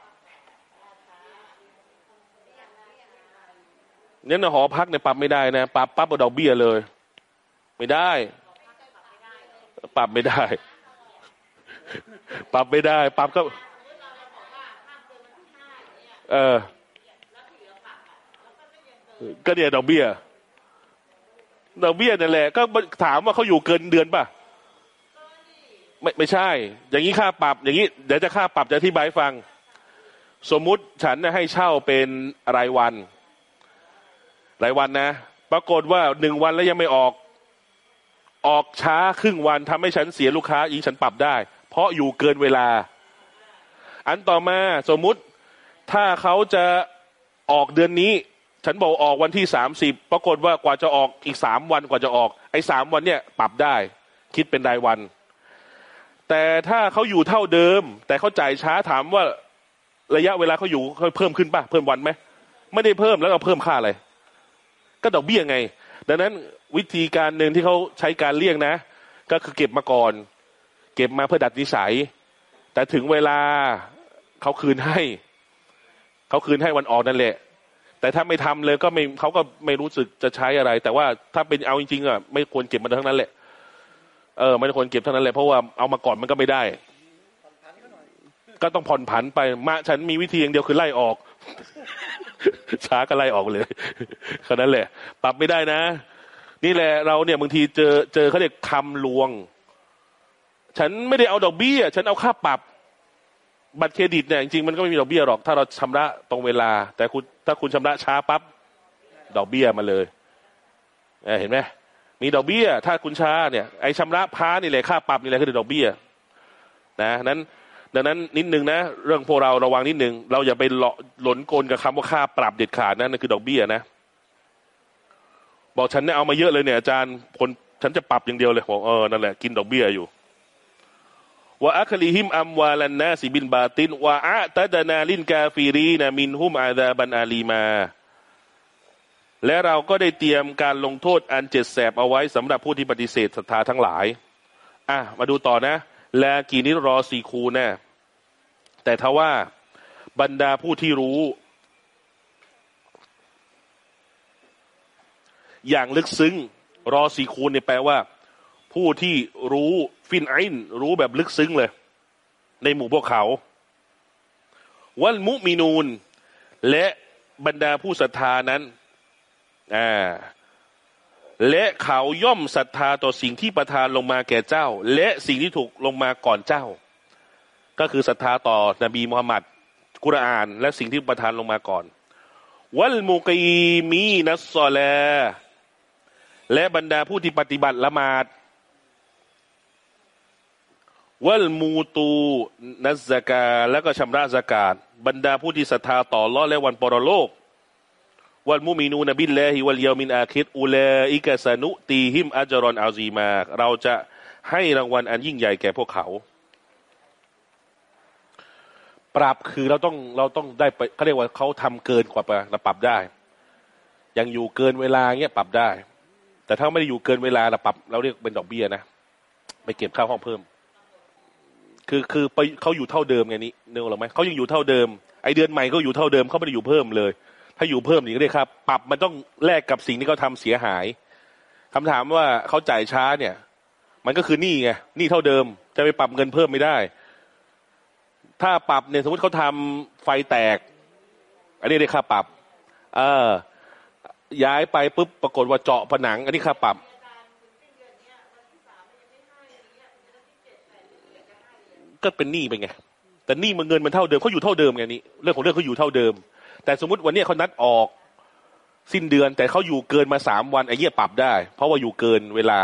เนี่ยนหอพักเนี่ยปรับไม่ได้นะ ปรับปั๊บเอาดอกเบี้ยเลย ไม่ได้ ปรับไม่ได้ ปรับไม่ได้ ปรับก็ เออ ก็เนี่ยดอกเบี้ยดอกเบี้ยนั่นแหละ ก็ถามว่าเขาอยู่เกินเดือนป่ะ ไม่ไม่ใช่ อย่างนี้ค่าปรับ อย่างนี้เดี๋ยวจะค่าปรับจะอธิบายฟัง สมมุติฉันให้เช่าเป็นรายวัน รายวันนะ ปรากฏว่าหนึ่งวันแล้วยังไม่ออก ออกช้าครึ่งวันทำให้ฉันเสียลูกค้าอีกฉันปรับได้ เพราะอยู่เกินเวลา อันต่อมาสมมุติถ้าเขาจะออกเดือนนี้ ฉันบอกออกวันที่สามสิบปรากฏว่ากว่าจะออกอีกสามวันกว่าจะออก ไอ้สามวันเนี่ยปรับได้ คิดเป็นรายวัน แต่ถ้าเขาอยู่เท่าเดิม แต่เขาจ่ายช้าถามว่าระยะเวลาเขาอยู่เขาเพิ่มขึ้นป่ะเพิ่มวันไหมไม่ได้เพิ่มแล้วก็เพิ่มค่าอะไรก็ดอกเบี้ยไง ดังนั้นวิธีการหนึ่งที่เขาใช้การเลี่ยงนะ ก็คือเก็บมาก่อน ก็บมาเพื่อดัดนิสัย แต่ถึงเวลาเขาคืนให้ เขาคืนให้วันออกนั่นแหละ แต่ถ้าไม่ทำเลยก็ไม่เขาก็ไม่รู้สึกจะใช้อะไร แต่ว่าถ้าเป็นเอาจริงๆอะไม่ควรเก็บมันทั้งนั้นแหละเออไม่ควรเก็บเท่านั้นแหละเพราะว่าเอามาก่อนมันก็ไม่ได้ ก็ต้องผ่อนผันไปมาฉันมีวิธีอย่างเดียวคือไล่ออก ช้าก็ไล่ออกเลยแค่นั้นแหละ ปรับไม่ได้นะ นี่แหละเราเนี่ยบางทีเจอเจอเขาเรียกคำลวง ฉันไม่ได้เอาดอกเบี้ย ฉันเอาค่าปรับ บัตรเครดิตเนี่ยจริงๆมันก็ไม่มีดอกเบี้ยหรอก ถ้าเราชำระตรงเวลา แต่คุณถ้าคุณชำระช้าปั๊บดอกเบี้ยมาเลยเห็นไหมมีดอกเบี้ย ถ้าคุณช้าเนี่ยไอ้ชำระพ้านี่แหละค่าปรับนี่แหละคือดอกเบี้ย นะนั้นดังนั้นนิดนึงนะ เรื่องพวกเราระวังนิดนึง เราอย่าไปหลงหลงกลกับคำว่าค่าปรับเด็ดขาดนะนั่นคือดอกเบี้ยนะ บอกฉันเนี่ยเอามาเยอะเลยเนี่ยอาจารย์ผลฉันจะปรับอย่างเดียวเลยบอกเออนั่นแหละกินดอกเบี้ยอยู่ وَأَكْلِهِمْ أَمْوَالَ النَّاسِ بِالْبَاطِلِ وَأَعْتَدْنَا لِلْكَافِرِينَ مِنْهُمْ عَذَابًا أَلِيمًا และเราก็ได้เตรียมการลงโทษอันเจ็บแสบเอาไว้สำหรับผู้ที่ปฏิเสธศรัทธาทั้งหลาย อะ มาดูต่อนะ لَٰكِنِ الرَّاسِخُونَ แต่ทว่าบรรดาผู้ที่รู้ อย่างลึกซึ้งراسخون เนี่ยแปลว่า ผู้ที่รู้ฟินไอินรู้แบบลึกซึ้งเลย ในหมู่พวกเขา وَالْمُؤْمِنُونَ และบรรดาผู้ศรัทธานั้นอ่าและเขาย่อมศรัทธาต่อสิ่งที่ประทานลงมาแก่เจ้า และสิ่งที่ถูกลงมาก่อนเจ้า ก็คือศรัทธาต่อนบีมุฮัมมัดกุรอาน และสิ่งที่ประทานลงมาก่อน วัลมุกีมีนัสซอลและบรรดาผู้ที่ปฏิบัติละหมาด วัลมูตูนัสกาและก็ชำระสกาดบรรดาผู้ที่ศรัทธาต่อลอและวันปรโลกวัลมุมินูนบิลลาฮิวัลยามินอาคิดอุลาอิกะสนุตีหิมอัจรอนอาซีมาเราจะให้รางวัลอันยิ่งใหญ่แก่พวกเขา ปรับคือเราต้องเราต้องได้ไปเขาเรียกว่าเขาทำเกินกว่าไปเราปรับได้ ยังอยู่เกินเวลาเงี้ยปรับได้ แต่ถ้าไม่ได้อยู่เกินเวลาเราปรับ เราเรียกเป็นดอกเบี้ยนะไปเก็บค่าห้องเพิ่ม คือคือไปเขาอยู่เท่าเดิมไงนี้เนื้อหรอไหมเขายังอยู่เท่าเดิมไอเดือนใหม่ก็อยู่เท่าเดิมเขาไม่ได้อยู่เพิ่มเลย ถ้าอยู่เพิ่มนี่ก็ได้ครับ ปรับมันต้องแลกกับสิ่งที่เขาทาเสียหายคำถามว่าเขาจ่ายช้าเนี่ย มันก็คือหนี้ไงหนี้เท่าเดิม จะไปปรับเงินเพิ่มไม่ได้ ถ้าปรับเนี่ยสมมติเขาทำไฟแตก อันนี้ได้ค่าปรับ เออย้ายไปปุ๊บปรากฏว่าเจาะผนัง อันนี้ค่าปรับ ก็เป็นหนี้ไปไงแต่หนี้มันเงินมันเท่าเดิมเขาอยู่เท่าเดิมไงนี่เรื่องของเรื่องเขาอยู่เท่าเดิม แต่สมมติวันนี้เขานัดออกสิ้นเดือน แต่เขาอยู่เกินมาสามวันไอ้เหี้ยปรับได้ เพราะว่าอยู่เกินเวลา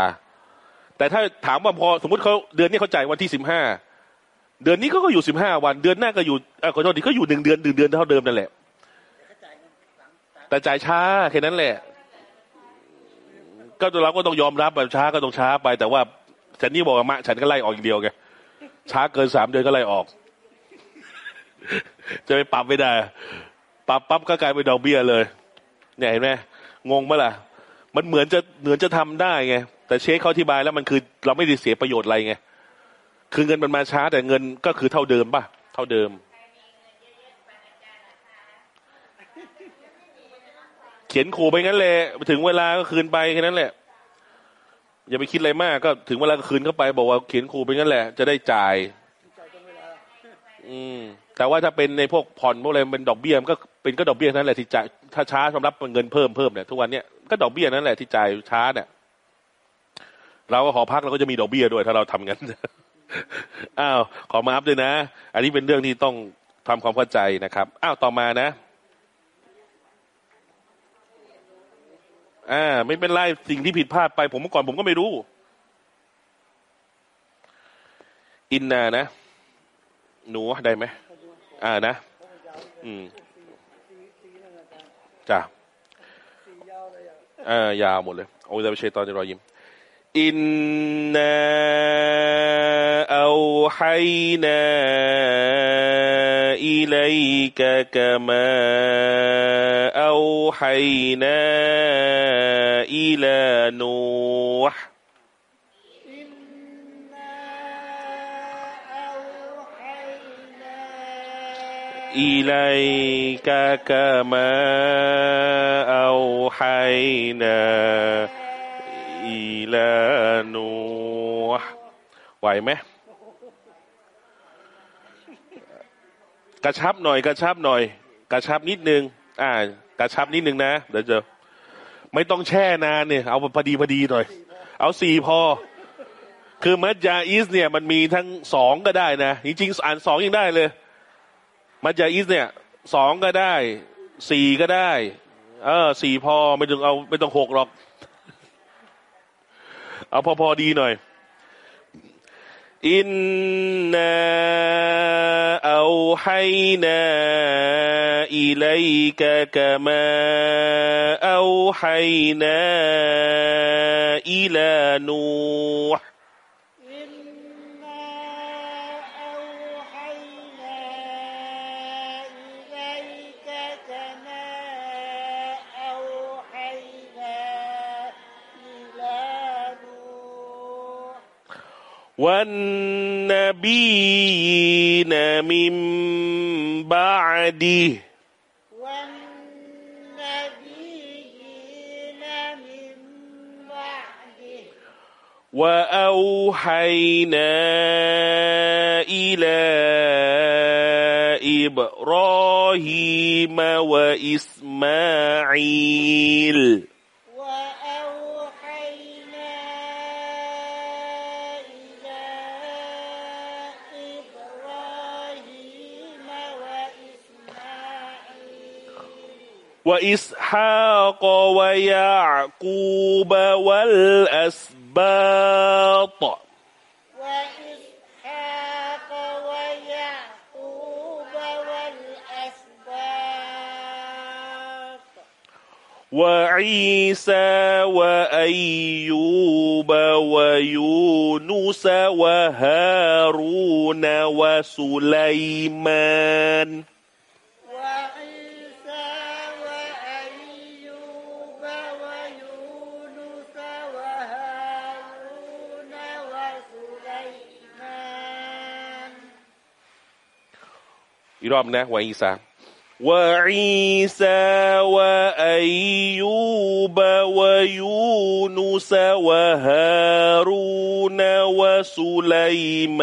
แต่ถ้าถามว่าพอสมมติเขาเดือนนี้เขาจ่ายวันที่สิบห้าเดือนนี้เขาก็อยู่สิบห้าวัน เดือนหน้าก็อยู่เออขอโทษทีเขาอยู่หนึ่งเดือนหนึ่งเดือนเท่าเดิมนั่นแหละแต่จ่ายช้าแค่นั้นแหละ ก็เราก็ต้องยอมรับแบบช้าก็ต้องช้าไป แต่ว่าฉันนี่บอกว่ามะฉันก็ไล่ออกอย่างเดียวไง ช้าเกินสามเดือนก็ไล่ออก จะไปปรับไม่ได้ ปรับปั๊บก็กลายเป็นดอกเบี้ยเลย เนี่ยเห็นไหมงงไหมล่ะ มันเหมือนจะเหมือนจะทำได้ไง แต่เช็คเขาอธิบายแล้วมันคือเราไม่ได้เสียประโยชน์อะไรไง คือเงินมันมาช้าแต่เงินก็คือเท่าเดิมป่ะ เท่าเดิม เขียนขู่ไปงั้นแหละ ถึงเวลาก็คืนไปแค่นั้นแหละ อย่าไปคิดอะไรมากก็ถึงเวลาก็คืนเข้าไป บอกว่าเขียนขู่ไปงั้นแหละ จะได้จ่าย อืม แต่ว่าถ้าเป็นในพวกผ่อนพวกอะไรมันเป็นดอกเบี้ยมันก็เป็นก็ดอกเบี้ยนั้นแหละที่จ่ายถ้าช้าชำระเงินเพิ่มเพิ่มเนี่ยทุกวันเนี้ยก็ดอกเบี้ยนั่นแหละที่จ่ายช้าเนี่ยเราก็ขอพักเราก็จะมีดอกเบี้ยด้วย ถ้าเราทำงั้นอ้าวขอมาอัพด้วยนะ อันนี้เป็นเรื่องที่ต้องทำความเข้าใจนะครับอ้าวต่อมานะ อ่าไม่เป็นไรสิ่งที่ผิดพลาดไป ผมเมื่อก่อนผมก็ไม่รู้ อินนานะ หนูได้ไหมอ่านะ อืมจ้ะอ่ายาวหมดเลยโอ้ยจะไปเชยตอนจะรอยยิ้ม อินนาเอาไฮนาอิีลานูไหวไหมกระชับหน่อย กระชับหน่อย กระชับนิดนึง อ่า กระชับนิดนึงนะเดี๋ยวจะไม่ต้องแช่นานเนี่ย เอาพอดีพอดีหน่อย เอาสี่พอ คือมัจจาอิสเนี่ย มันมีทั้งสองก็ได้นะจริงๆอ่านสองยังได้เลย มัจจาอิสเนี่ยสองก็ได้สี่ก็ได้ เออสี่พอไม่ต้องเอาไม่ต้องหกหรอก เอาพอพอดีหน่อย อินนาเอาให้นาอิลัยกะกะมาเอาให้นาอิลานูห์ والنبيين من بعده. والنبيين من بعده. وأوحينا إلى إبراهيم وإسماعيل. وإسحاق ويعقوب والأسباط. وإسحاق ويعقوب والأسباط. وعيسى وأيوب ويونس وهارون وسليمان. อีกรอบนะวะอีสา وعيسى وأيوب ويونس وهارون وسليمان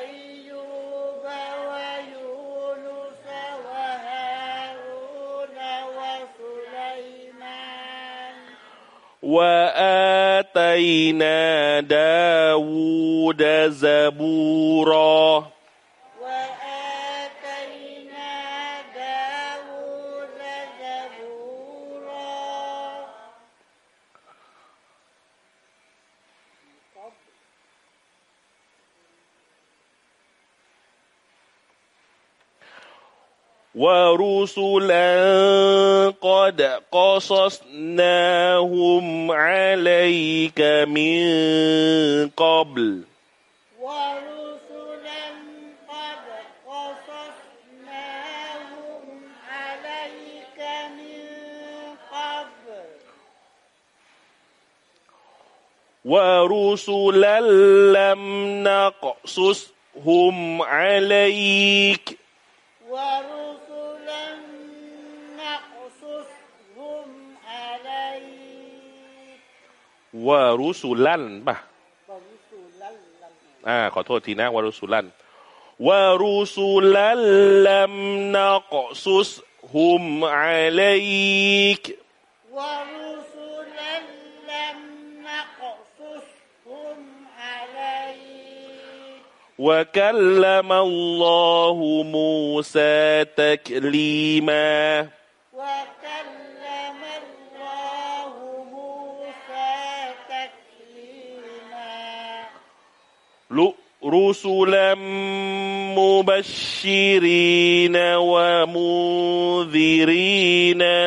وأيوب ويونس وهارون وسليمان وآتينا داود زبورا. ورسلا قد قصصناهم عليك من قبل ورسلا قد قصصناهم عليك من قبل ورسلا لم نقصصهم عليك ورسلا วารุสุลันป่ะ ورسلا لم อ่า ขอโทษทีนะวารุสุลันวารุสุลันลัมนักซุสฮุมอะลัยก ورسلا لم نقصصهم عليك وكلم الله موسى تكليما وكلم رسلا مبشرين ومنذرين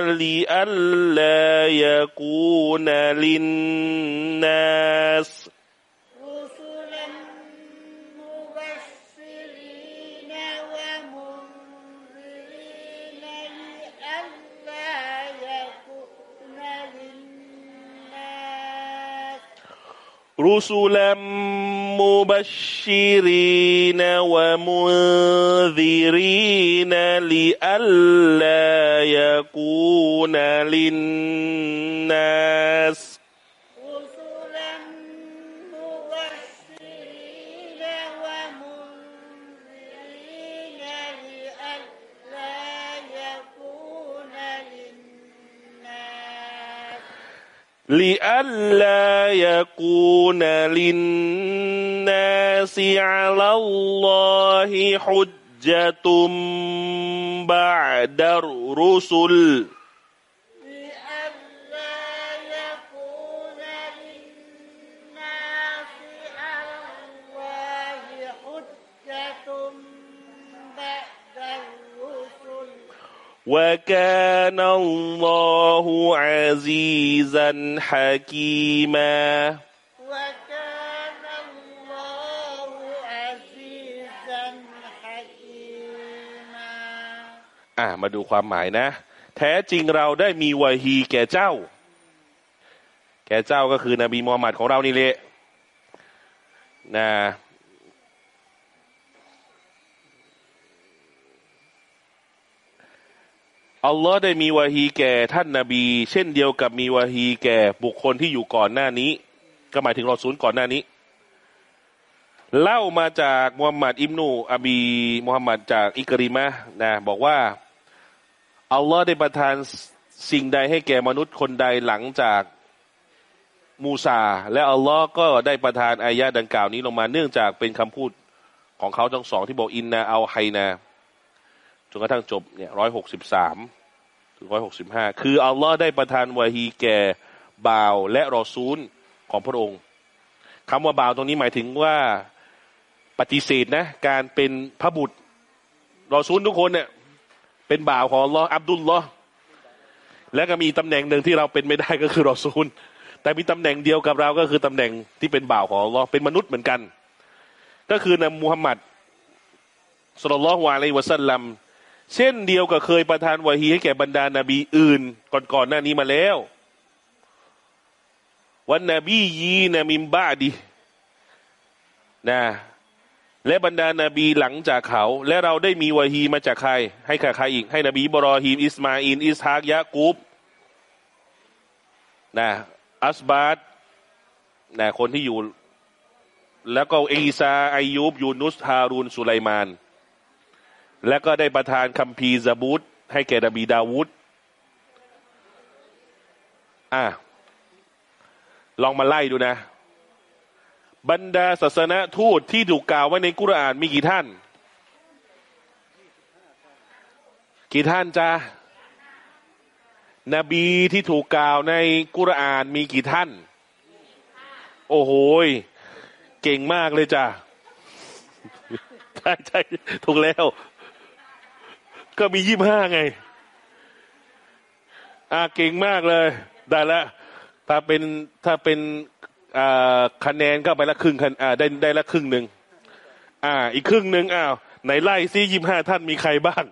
لئلا يكون للناس رسلا مبشرين ومنذرين لئلا يكون للناس لئلا يكون للناس على الله حجة بعد الرسل. وكان الله عزيزا حكيما وكان الله عزيزا حكيما อ่ะมาดูความหมายนะ แท้จริงเราได้มีวาฮีแก่เจ้า แก่เจ้าก็คือนบีมูฮัมมัดของเรานี่แหละนะ อัลลอฮ์ได้มีวาฮีแก่ท่านนาบี เช่นเดียวกับมีวาฮีแก่บุคคลที่อยู่ก่อนหน้านี้ ก็หมายถึงรอซูลก่อนหน้านี้ เล่ามาจากมุฮัมมัดอิบนู อบีมุฮัมมัดจากอิกริมะนะบอกว่าอัลลอฮ์ได้ประทานสิ่งใดให้แก่มนุษย์คนใดหลังจากมูซา และอัลลอฮ์ก็ได้ประทานอายะดังกล่าวนี้ลงมาเนื่องจากเป็นคำพูดของเขาทั้งสองที่บอกอินนาเอาไฮนา จนกระทั่งจบเนี่ยร้อยหกสิบสามถึงร้อยหกสิบห้าคืออัลลอฮ์ได้ประทานวาฮีแก่บ่าวและรอซูลของพระองค์คำว่าบ่าวตรงนี้หมายถึงว่าปฏิเสธนะ การเป็นพระบุตรรอซูลทุกคนเนี่ยเป็นบ่าวของอัลลอฮ์อับดุลลอฮ์และก็มีตำแหน่งหนึ่งที่เราเป็นไม่ได้ก็คือรอซูล แต่มีตำแหน่งเดียวกับเราก็คือตำแหน่งที่เป็นบ่าวของอัลลอฮ์เป็นมนุษย์เหมือนกัน ก็คือนมูฮัมหมัดสุลลัลฮวาลัยวะสัลลัม เช่นเดียวกับเคยประทานวะฮีให้แก่บรรดานาบีอื่น ก่อนๆหน้านี้มาแล้ววันนบียีนามิมบาดีนะและบรรดานาบีหลังจากเขา และเราได้มีวะฮีมาจากใคร ให้กับใครอีก ให้นบีบรอฮีมอิสมาอินอิสฮากยะกูบนะอัสบาดนะคนที่อยู่ แล้วก็อีซาอายุบยูนุสฮารูนสุไลมาน แล้วก็ได้ประทานคัมภีร์ซาบูตให้แก่นบีดาวุฒอะลองมาไล่ดูนะ บรรดาศาสนาทูตที่ถูกกล่าวไว้ในกุรอานมีกี่ท่าน กี่ท่านจ้านบีที่ถูกกล่าวในกุรอานมีกี่ท่าน โอ้โหเก่งมากเลยจ้ะใช่ใช่ถูกแล้ว ก็มียี่ห้าไง อ่าเก่งมากเลย ได้ล้วถ้าเป็นถ้าเป็นคะแนนก็ไปละครึ่งคันอ่าได้ได้ละครึ่งหนึ่งอ่า อีกครึ่งหนึ่งอ้าวไหนไล่ซิยี่ห้าท่านมีใครบ้าง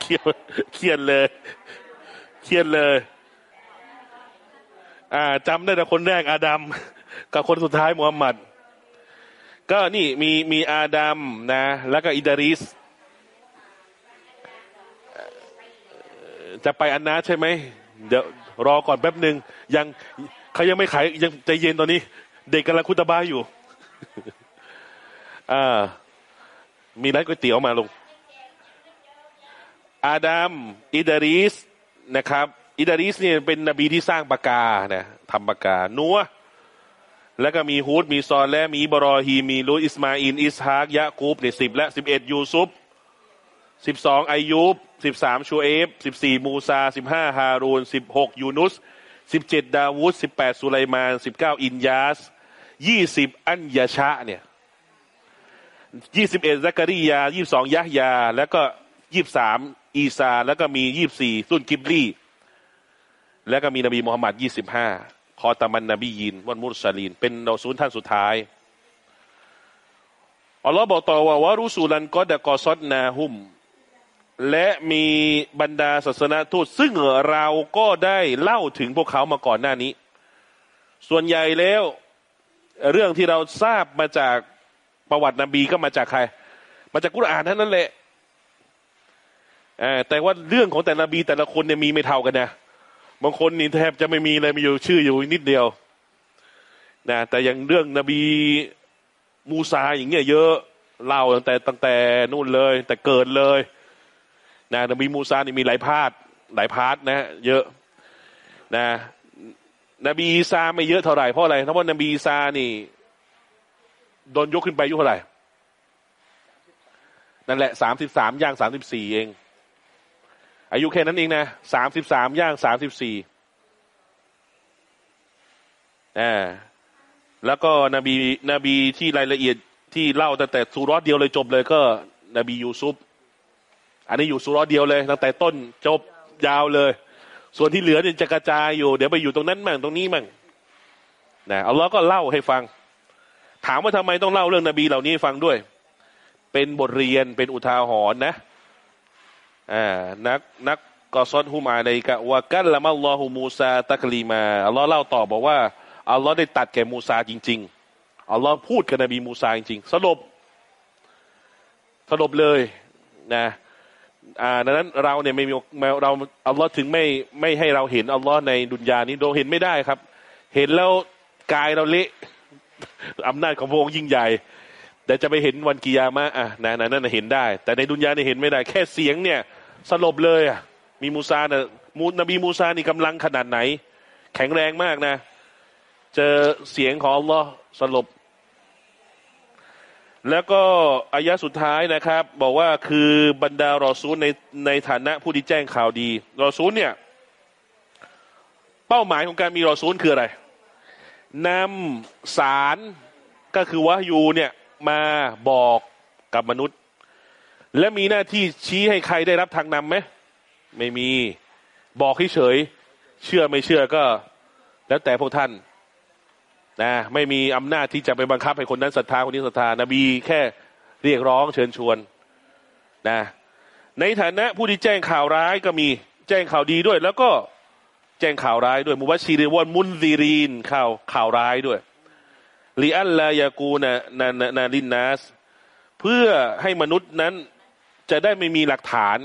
เครียดเครียดเลยเครียดเลย อ่าจำได้แต่คนแรกอาดัมกับคนสุดท้ายมูฮัมหมัด ก็นี่มีมีอาดัมนะ แล้วก็อิดาริส จะไปอันนาใช่ไหมเดี๋ยวรอก่อนแป๊บหนึ่งยังเขายังไม่ขายยังใจเย็นตอนนี้ เด็กกำลังคุตบาอยู่อ่ามีร้านก๋วยเตี๋ยวมาลง อาดัมอิดาริสนะครับ อิดาริสเนี่ยเป็นนบีที่สร้างปากกานะทำปากกานัวแล้วก็มีฮูดมีซอนและมีบรอฮีมีลูอิสมาอิน อิสฮากยะกูบเนี่ยสิบและสิบเอ็ดยูซุปสิบสองอายุบ สิบสามชูเอฟสิบสี่มูซาสิบห้าฮารูนสิบหกยูนุสสิบเจ็ดดาวุฒสิบแปดสุไลมานสิบเก้าอินยาสยี่สิบอัญยาชะเนี่ยยี่สิบเอ็ดซักริยายี่สองยะยา แล้วก็ยี่สามอีซา แล้วก็มียี่สี่ซุนกิบลีแล้วก็มีนบีมุฮัมมัดยี่สิบห้าคอตามันนบียินวันมุสลีนเป็นนอซูนท่านสุดท้ายอัลลอฮ์บอกต่อว่าวารุสูลันก็ดะกอซอดนาหุม และมีบรรดาศาสนาทูตซึ่งเราก็ได้เล่าถึงพวกเขามาก่อนหน้านี้ ส่วนใหญ่แล้ว เรื่องที่เราทราบมาจากประวัตินบีก็มาจากใคร มาจากกุรอานท่านนั้นแหละแต่ว่าเรื่องของแต่ละบีแต่ละคนเนี่ยมีไม่เท่ากันนะบางคนนี่แทบจะไม่มีเลยมีอยู่ชื่ออยู่นิดเดียวนะแต่อย่างเรื่องนบีมูซาอย่างเงี้ยเยอะเล่าตั้งแต่ตั้งแต่นู่นเลย แต่เกิดเลย นะนบีมูซานี่มีหลายพาดหลายพาร์ทนะ เยอะนะนบีอีซาไม่เยอะเท่าไหร่เพราะอะไรเพราะว่านบีอีซานี่โดนยกขึ้นไปยุเท่าไหร่นั่นแหละสามสิบสามย่างสามสิบสี่เอง อายุแค่นั้นเองนะสามสิบสามย่างสามสิบสี่อ่าแล้วก็นบีนบีที่รายละเอียดที่เล่าแต่แต่สุรอดเดียวเลยจบเลยก็ นบียูซุป อันนี้อยู่สุรเดียวเลยตั้งแต่ต้นจบยาวเลย ส่วนที่เหลือเนี่ยจะกระจายอยู่ เดี๋ยวไปอยู่ตรงนั้นมั่งตรงนี้มั่งนะอัลลอฮ์ก็เล่าให้ฟัง ถามว่าทำไมต้องเล่าเรื่องนบีเหล่านี้ฟังด้วย เป็นบทเรียนเป็นอุทาหรณ์นะอ่านักนักกอซอนฮุมาในกะวากันละมัลลอฮูมูซาตักลีมาอัลลอฮ์เล่าต่อบอกว่าอัลลอฮ์ได้ตัดแก่มูซาจริง ๆอัลลอฮ์พูดกับนบีมูซาจริงๆสรุปสรุปเลยนะ ดังนั้นเราเนี่ยไม่มีเราอัลลอฮ์ถึงไม่ไม่ให้เราเห็นอัลลอฮ์ในดุนยานี้เราเห็นไม่ได้ครับ เห็นแล้วกายเราเละอำนาจของพระองค์ยิ่งใหญ่ แต่จะไปเห็นวันกิยามะอะนะนั่นเห็นได้ แต่ในดุนยาเนี่ยเห็นไม่ได้ แค่เสียงเนี่ย สลบเลยอะมีมูซาเนี่ยมูนบีมูซานี่กำลังขนาดไหน แข็งแรงมากนะ เจอเสียงของอัลลอฮ์สลบ แล้วก็อายะสุดท้ายนะครับ บอกว่าคือบรรดารอซูลในในฐานะผู้ที่แจ้งข่าวดี รอซูลเนี่ย เป้าหมายของการมีรอซูลคืออะไรนำสารก็คือว่ายูเนี่ยมาบอกกับมนุษย์ และมีหน้าที่ชี้ให้ใครได้รับทางนำไหมไม่มีบอกเฉยเชื่อไม่เชื่อก็ แล้วแต่พวกท่าน นะไม่มีอำนาจที่จะไปบังคับให้คนนั้นศรัทธาคนนี้ศรัทธานบีแค่เรียกร้องเชิญชวนนะในฐานะผู้ที่แจ้งข่าวร้ายก็มีแจ้งข่าวดีด้วย แล้วก็แจ้งข่าวร้ายด้วยมุบัชีริวันมุนซีรีนข่าวข่าวร้ายด้วยลีอัลลายากูนะนานาลินนัสเพื่อให้มนุษย์นั้นจะได้ไม่มีหลักฐาน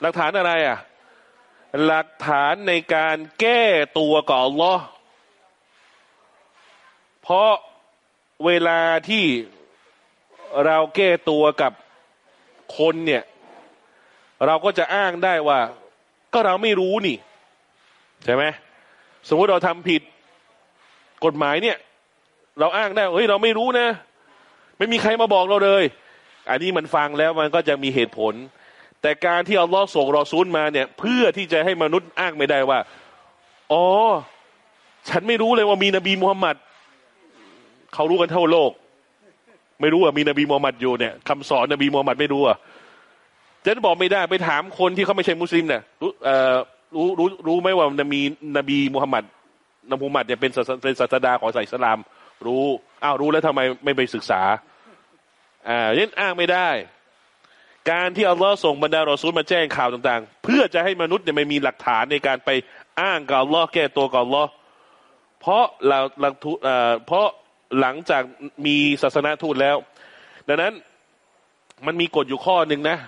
หลักฐานอะไรอะ หลักฐานในการแก้ตัวก่อนลอ ราะเวลาที่เราแก้ตัวกับคนเนี่ย เราก็จะอ้างได้ว่า ก็เราไม่รู้นี่ ใช่ไหมสมมติเราทำผิดกฎหมายเนี่ย เราอ้างได้เฮ้ยเราไม่รู้นะ ไม่มีใครมาบอกเราเลย อันนี้มันฟังแล้วมันก็จะมีเหตุผล แต่การที่อัลลอฮ์ส่งรอซูลมาเนี่ย เพื่อที่จะให้มนุษย์อ้างไม่ได้ว่า อ๋อ ฉันไม่รู้เลยว่ามีนบีมุฮัมมัด เขารู้กันเท่าโลก ไม่รู้ว่ามีนบีมูฮัมมัดอยู่เนี่ยคำสอนนบีมูฮัมมัดไม่รู้อะจะบอกไม่ได้ไปถามคนที่เขาไม่ใช่มุสลิมเนี่ยรู้เอ่อรู้รู้รู้ไหมว่านบีนบีมูฮัมมัดนบีมูฮัมมัดเนี่ยเป็นเป็นศาสดาของศาสนาม รู้อ้าวรู้แล้วทำไมไม่ไปศึกษาอ่ายันอ้างไม่ได้ การที่อัลลอฮ์ส่งบรรดารอซูลมาแจ้งข่าวต่างๆ เพื่อจะให้มนุษย์เนี่ยไม่มีหลักฐานในการไปอ้างกับอัลลอฮ์แก้ตัวกับอัลลอฮ์เพราะเราหลักทุเพราะ หลังจากมีศาสนาทูตแล้ว ดังนั้นมันมีกฎอยู่ข้อหนึ่งนะ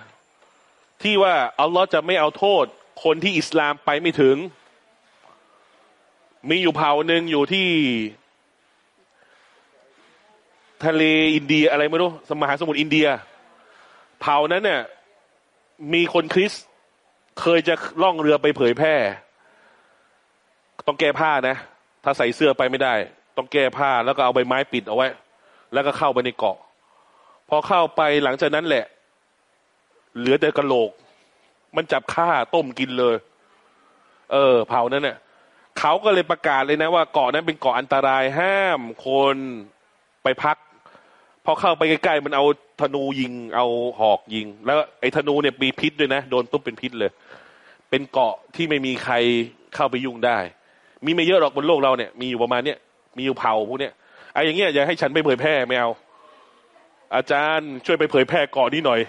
ที่ว่าอัลลอฮ์จะไม่เอาโทษ คนที่อิสลามไปไม่ถึง มีอยู่เผ่าหนึ่งอยู่ที่ ทะเลอินเดียอะไรไม่รู้สมหาสมุทรอินเดีย เผ่านั้นเนี่ยมีคนคริสเคยจะล่องเรือไปเผยแพร่ ต้องแก้ผ้านะ ถ้าใส่เสื้อไปไม่ได้ ต้องแก้ผ้าแล้วก็เอาใบไม้ปิดเอาไว้ แล้วก็เข้าไปในเกาะ พอเข้าไปหลังจากนั้นแหละ เหลือแต่กระโหลก มันจับฆ่าต้มกินเลย เออ เผานั้นเนี่ยเขาก็เลยประกาศเลยนะ ว่าเกาะนั้นเป็นเกาะอันตรายห้ามคนไปพัก พอเข้าไปใกล้ๆมันเอาธนูยิง เอาหอกยิง แล้วไอ้ธนูเนี่ยมีพิษด้วยนะโดนปุ๊บเป็นพิษเลย เป็นเกาะที่ไม่มีใครเข้าไปยุ่งได้ มีไม่เยอะหรอกบนโลกเราเนี่ย มีอยู่ประมาณเนี้ย มีอยู่เผาพวกเนี้ยไอ้อย่างเงี้ยอย่าให้ฉันไปเผยแพร่ไม่เอาอาจารย์ช่วยไปเผยแพร่ก่อนนี้หน่อย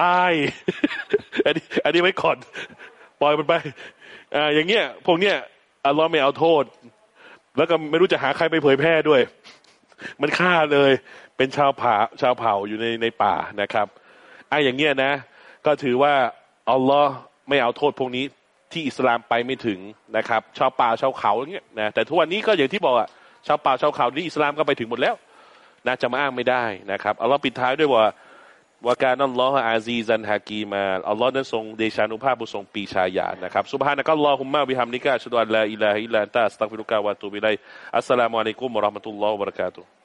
ตายอันนี้อันนี้ไว้ก่อนปล่อยมันไปอ่าอย่างเงี้ยพวกเนี้ยอัลลอฮ์ไม่เอาโทษ แล้วก็ไม่รู้จะหาใครไปเผยแพร่ด้วย มันฆ่าเลย เป็นชาวผาชาวเผ่าอยู่ในในป่านะครับไอ้อย่างเงี้ยนะ ก็ถือว่าอัลลอฮ์ไม่เอาโทษพวกนี้ที่อิสลามไปไม่ถึงนะครับ ชาวป่าชาวเขาอย่างเงี้ยนะแต่ทุกวันนี้ก็อย่างที่บอกอะ ชาวป่าชาวเขานี่อิสลามก็ไปถึงหมดแล้วนะจะมาอ้างไม่ได้นะครับอัลลอฮ์ปิดท้ายด้วยว่าوَكَانَ اللَّهُ عَزِيزًا حَكِيمًاอัลลอฮ์นั้นทรงเดชานุภาพผู้ทรงปรีชาญาณนะครับسبحانك اللهم وبحمدك أشهد أن لا إله إلا أنت أستغفرك وأتوب إليك السلام عليكم ورحمة الله وبركاته